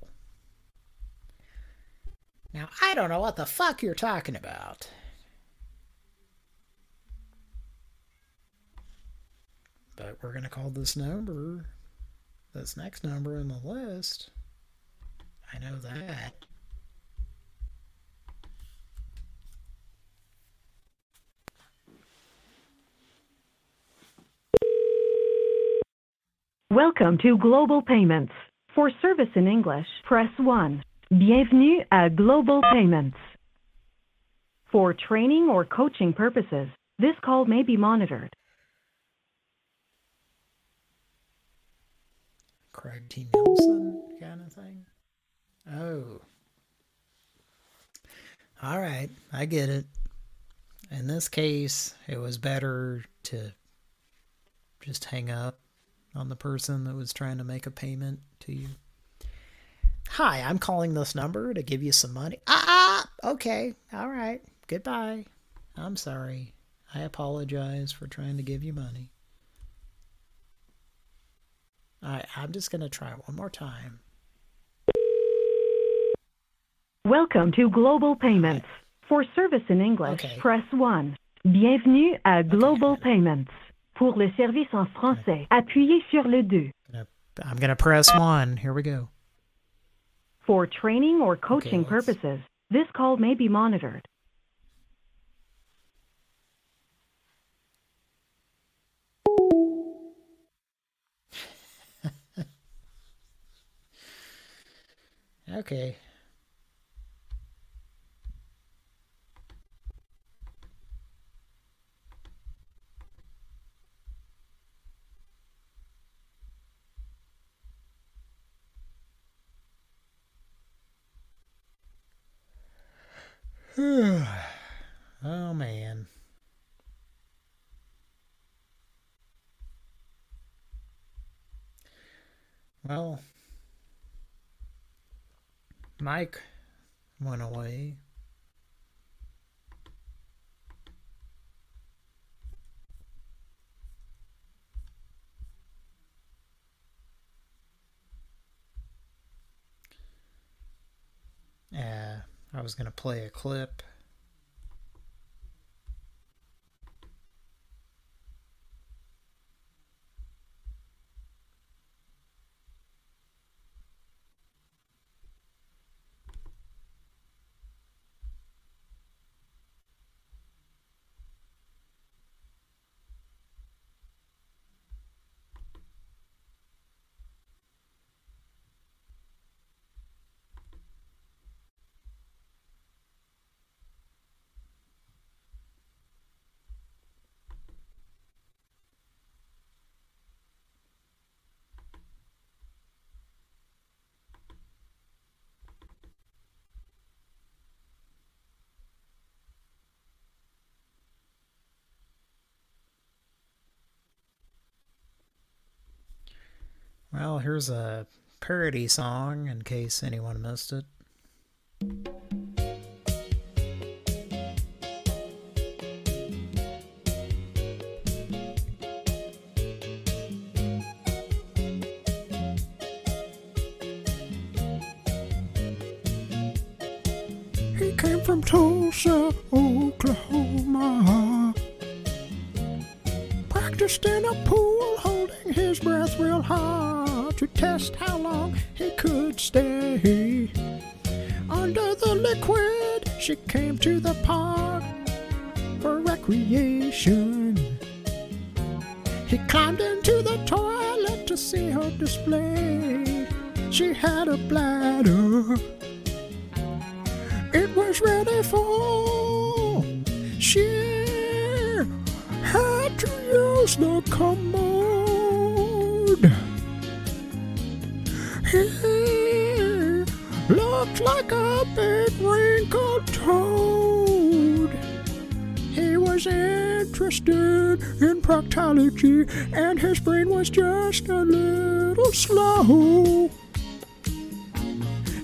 Now, I don't know what the fuck you're talking about. But we're going to call this number, this next number in the list. I know that. Welcome to Global Payments. For service in English, press 1. Bienvenue à Global Payments. For training or coaching purposes, this call may be monitored. Craig T. Nelson kind of thing. Oh. All right, I get it. In this case, it was better to just hang up on the person that was trying to make a payment to you. Hi, I'm calling this number to give you some money. Ah, okay. All right. Goodbye. I'm sorry. I apologize for trying to give you money. All right, I'm just going to try one more time. Welcome to Global Payments. For service in English, Okay. press 1. Bienvenue à Global Payments. Pour le service en français, appuyez sur le 2. I'm going to press one. Here we go. For training or coaching let's- purposes, this call may be monitored. (laughs) Okay. oh man. Well, Mike went away. Uh, I was going to play a clip. Well, here's a parody song in case anyone missed it. Was interested in proctology, and his brain was just a little slow.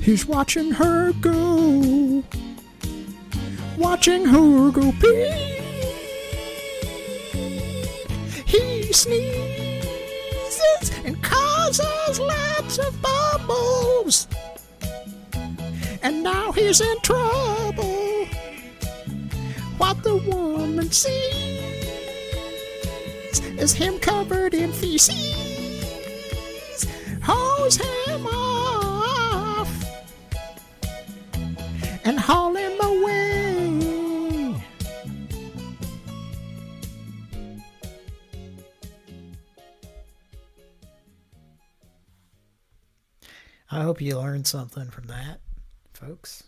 He's watching her go, watching her go pee. He sneezes and causes lots of bubbles. And now he's in trouble. The woman sees is him covered in feces. Hose him off and haul him away. I hope you learned something from that, folks.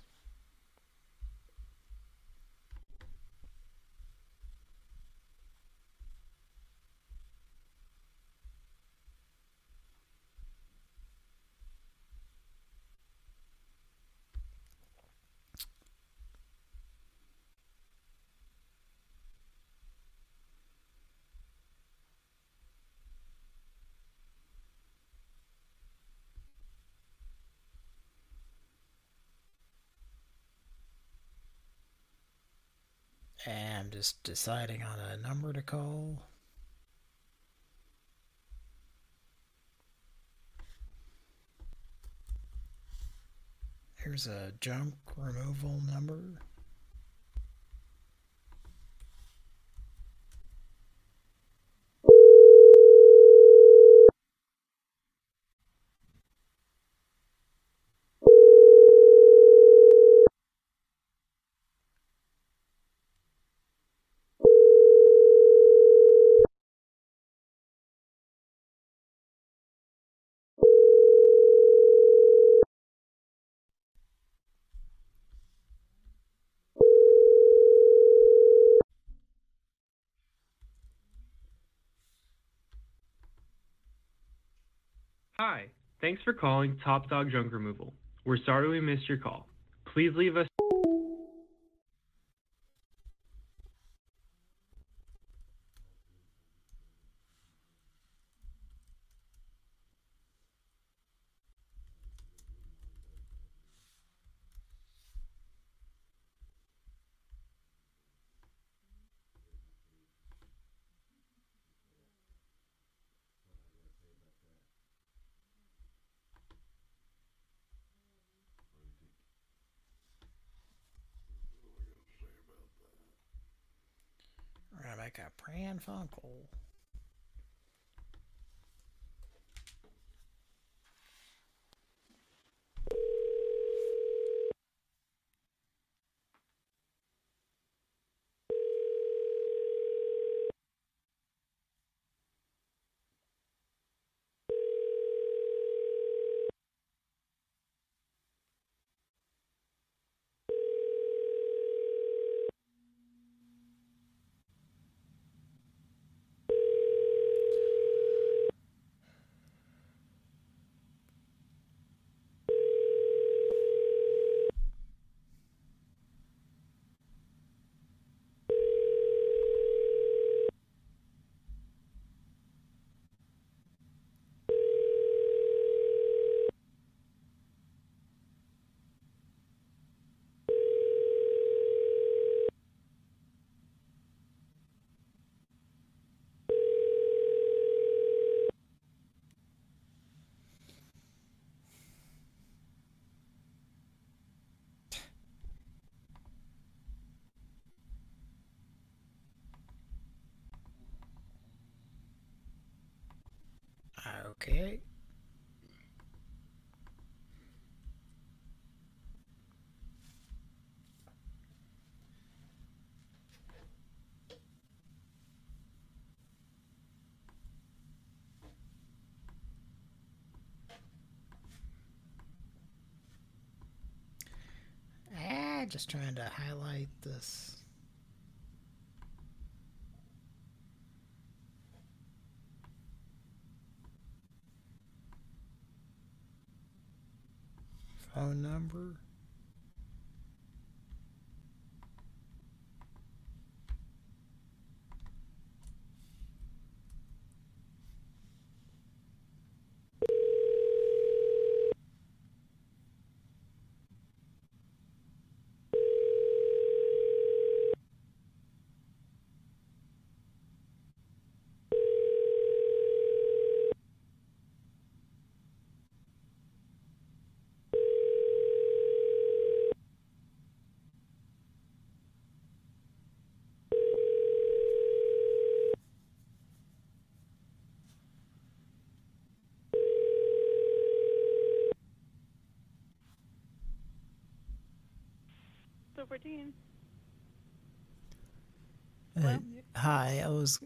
And I'm just deciding on a number to call. Here's a junk removal number. Hi, thanks for calling Top Dog Junk Removal. We're sorry we missed your call. Please leave us. Rebecca Pran Okay. Ah, just trying to highlight this. Phone number. So 14. Uh, hi, I was.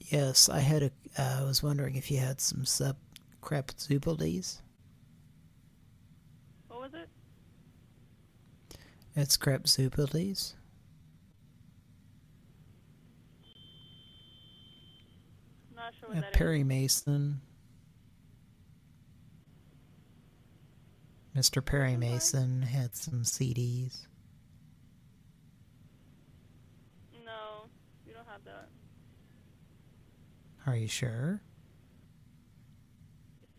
Yes, I had a. Uh, I was wondering if you had some sub crep zupaldies. What was it? It's crep zupaldies. Not sure what Uh, that is. Perry Mason. Mr. Perry Mason had some CDs. No, you that. Are you sure?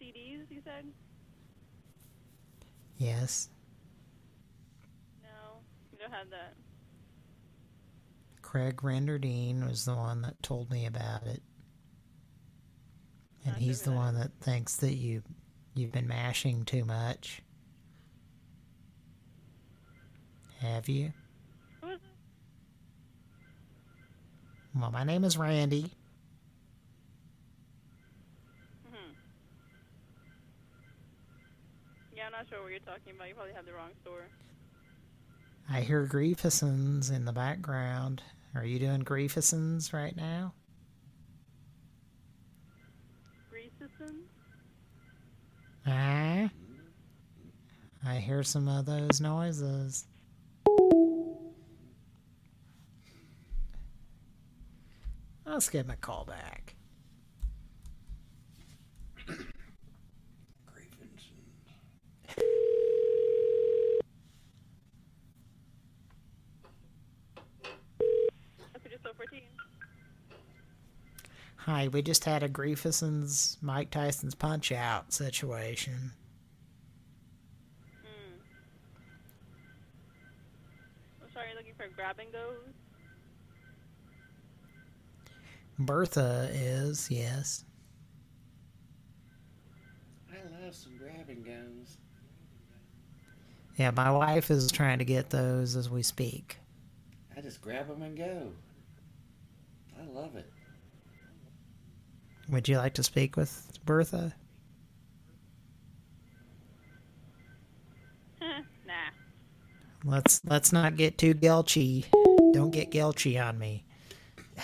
CDs, you said? Yes. No, you don't have that. Craig Renderdine was the one that told me about it. And he's the one that thinks that you you've been mashing too much. Have you? Who is it? Well, my name is Randy. hmm Yeah, I'm not sure what you're talking about. You probably have the wrong store. I hear Griefusons in the background. Are you doing Griefusons right now? Greasison? Ah? I hear some of those noises. Let's give him a call back. Okay, just so 14. Hi, we just had a Griefuson's Mike Tyson's Punch Out situation. Hmm. I'm sorry, you're looking for grab and goes? Bertha is, yes. I love some grab and goes. Yeah, my wife is trying to get those as we speak. I just grab them and go. I love it. Would you like to speak with Bertha? (laughs) nah. Let's let's not get too gelchy. Don't get gelchy on me. I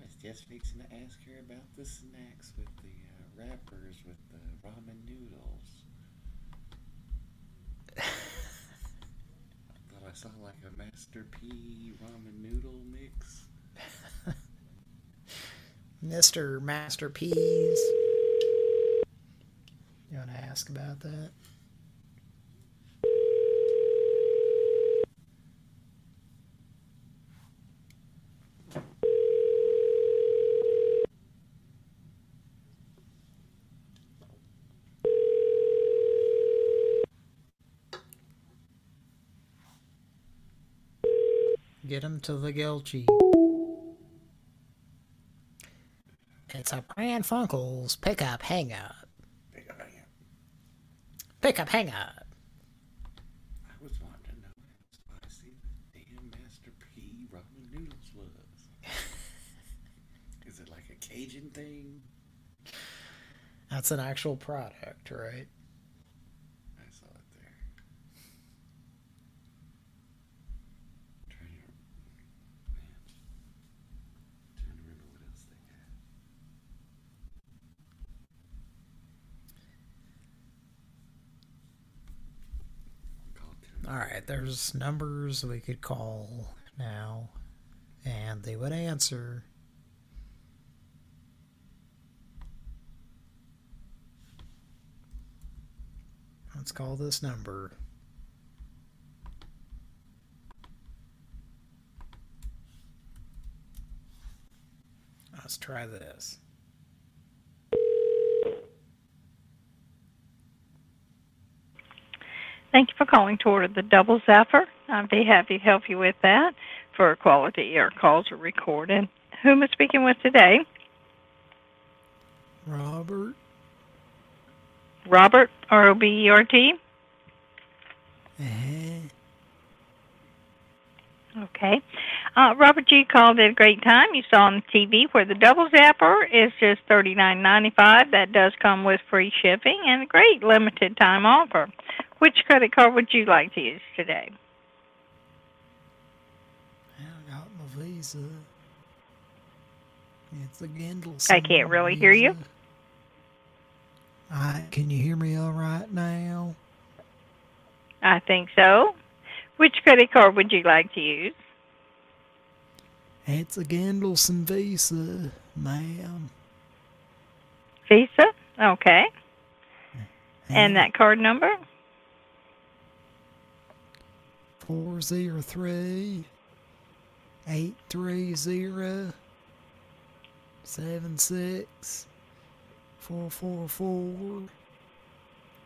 was just fixing to ask her about the snacks with the uh, wrappers with the ramen noodles. I thought I saw a P ramen noodle mix. (laughs) Mr. Master Peas. You want to ask about that? Get him to the Gilchy. It's a Pran Funkels pickup hang up. Pick hang up. Pickup hang up. I was wanting to know how spicy the damn Master P ramen noodles was. (laughs) Is it like a Cajun thing? That's an actual product, right? I saw it there. Trying to, man, trying to remember what else they had. Alright, there's numbers we could call now, and they would answer. Let's call this number. Let's try this. Thank you for calling toward the Double Zapper. I'd be happy to help you with that. For a quality, our calls are recorded. Who am I speaking with today? Robert? Robert, R O B E R T. Okay. Uh, Robert G called at a great time. You saw on TV where the double zapper is just thirty nine ninety five. That does come with free shipping and a great limited time offer. Which credit card would you like to use today? I got my Visa. It's a Gendel. I can't really hear you. I, can you hear me all right now? I think so. Which credit card would you like to use? It's a Gendelson Visa, ma'am. Visa? Okay. And that card number? Four zero three eight three zero seven six four four four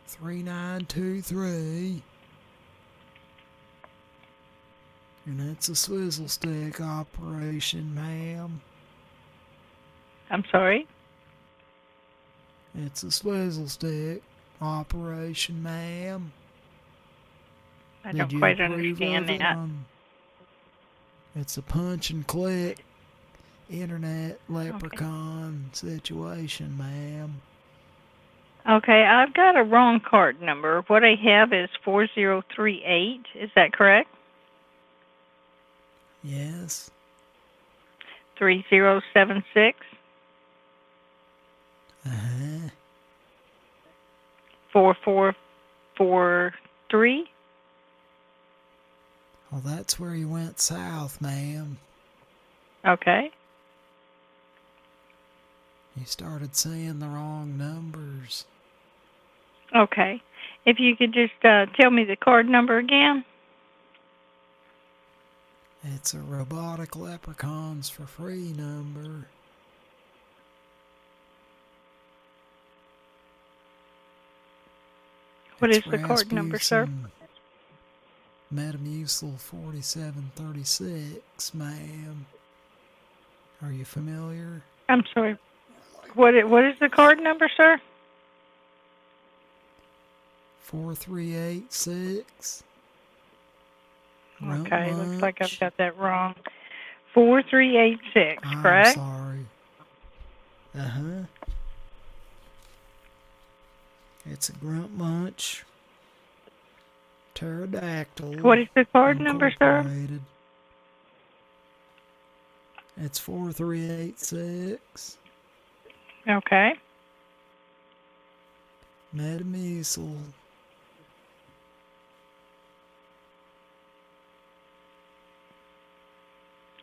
three nine two three. And it's a swizzle stick operation, ma'am. I'm sorry? It's a swizzle stick operation, ma'am. I Did don't quite understand it that. on- It's a punch and click internet leprechaun situation, ma'am. Okay, I've got a wrong card number. What I have is 4038. Is that correct? Yes. 3076 Uh-huh. 4443. Well, that's where you went south, ma'am. Okay. You started saying the wrong numbers. Okay. If you could just uh, tell me the card number again. It's a robotic leprechauns for free number. What It's is the card number, sir? Metamucil 4736, ma'am. Are you familiar? I'm sorry. What i- what is the card number, sir? 4386. Okay, looks like I've got that wrong. 4386, I'm correct? sorry. Uh-huh. It's a grunt munch. Pterodactyl. What is the card number, sir? It's 4386. Okay. Metamucil.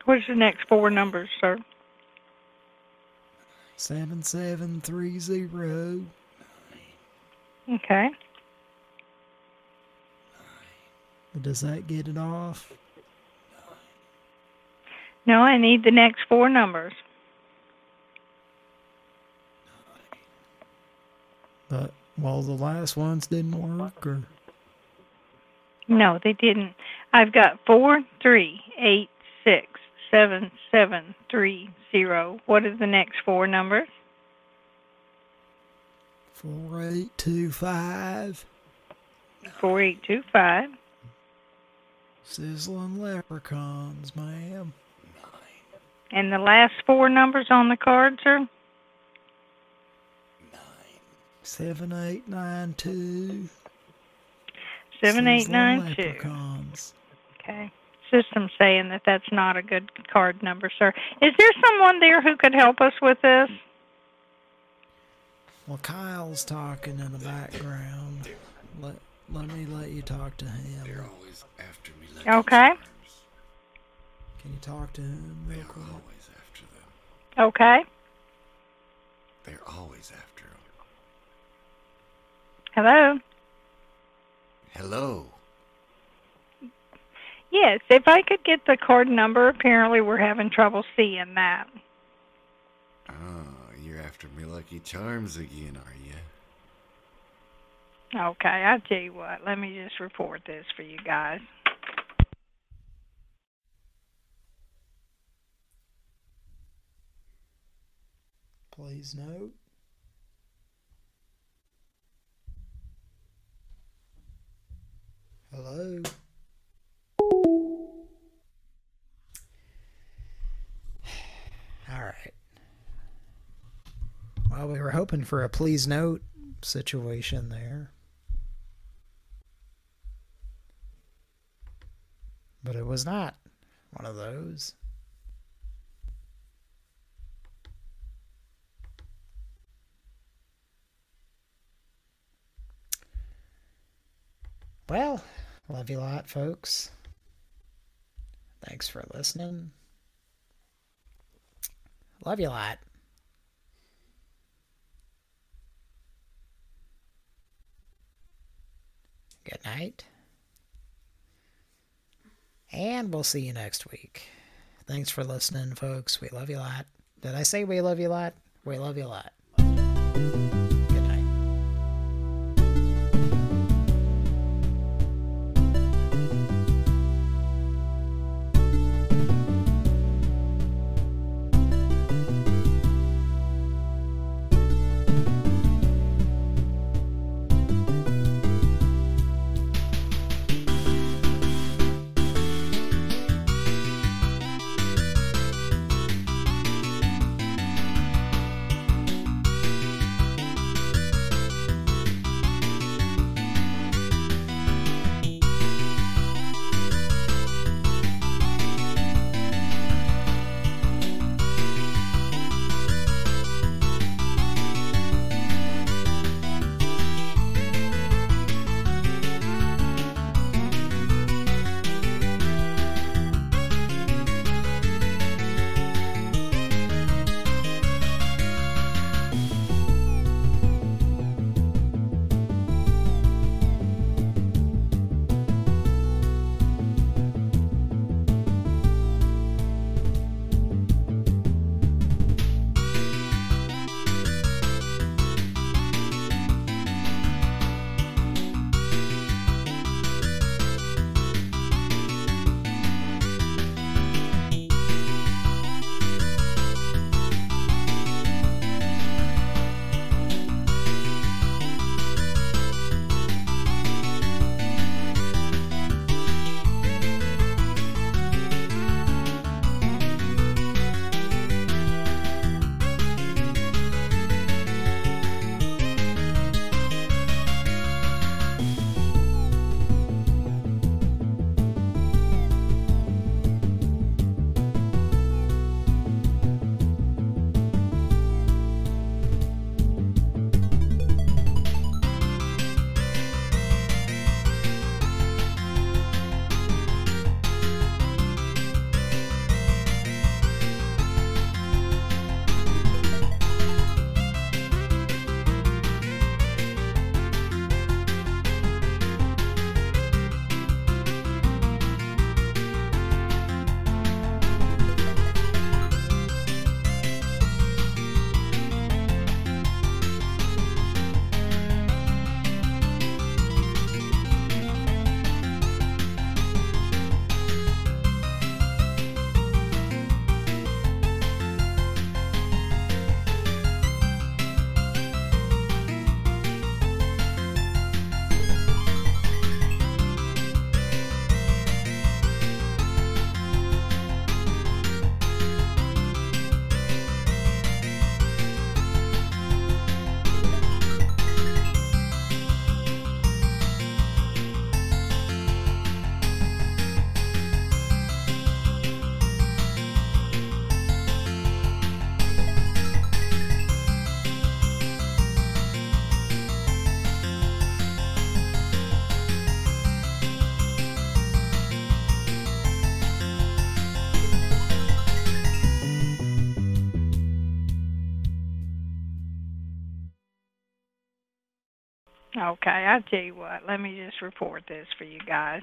What is the next four numbers, sir? 7730. Okay. Does that get it off? No, I need the next four numbers. But, well, the last ones didn't work, or? No, they didn't. I've got four, three, eight, six, seven, seven, three, zero. What are the next four numbers? 4825. Four, eight, two, five. Sizzling leprechauns, ma'am. Nine. And the last four numbers on the card, sir? Nine. 7892. Seven, eight, Sizzling nine, two. leprechauns. Okay. System saying that that's not a good card number, sir. Is there someone there who could help us with this? Well, Kyle's talking in the background. Let let me let you talk to him. They're always after me. Like Okay. Can you talk to him real quick? always after them. Okay. They're always after them. Hello. Hello. Yes, if I could get the card number, apparently we're having trouble seeing that. Oh, you're after me Lucky Charms again, are you? Okay, I'll tell you what. Let me just report this for you guys. Please note. Hello. (sighs) All right. Well, we were hoping for a please note situation there. But it was not one of those. Well, love you a lot, folks. Thanks for listening. Love you a lot. Good night. And we'll see you next week. Thanks for listening, folks. We love you a lot. Did I say we love you a lot? We love you a lot. Okay, I'll tell you what. Let me just report this for you guys.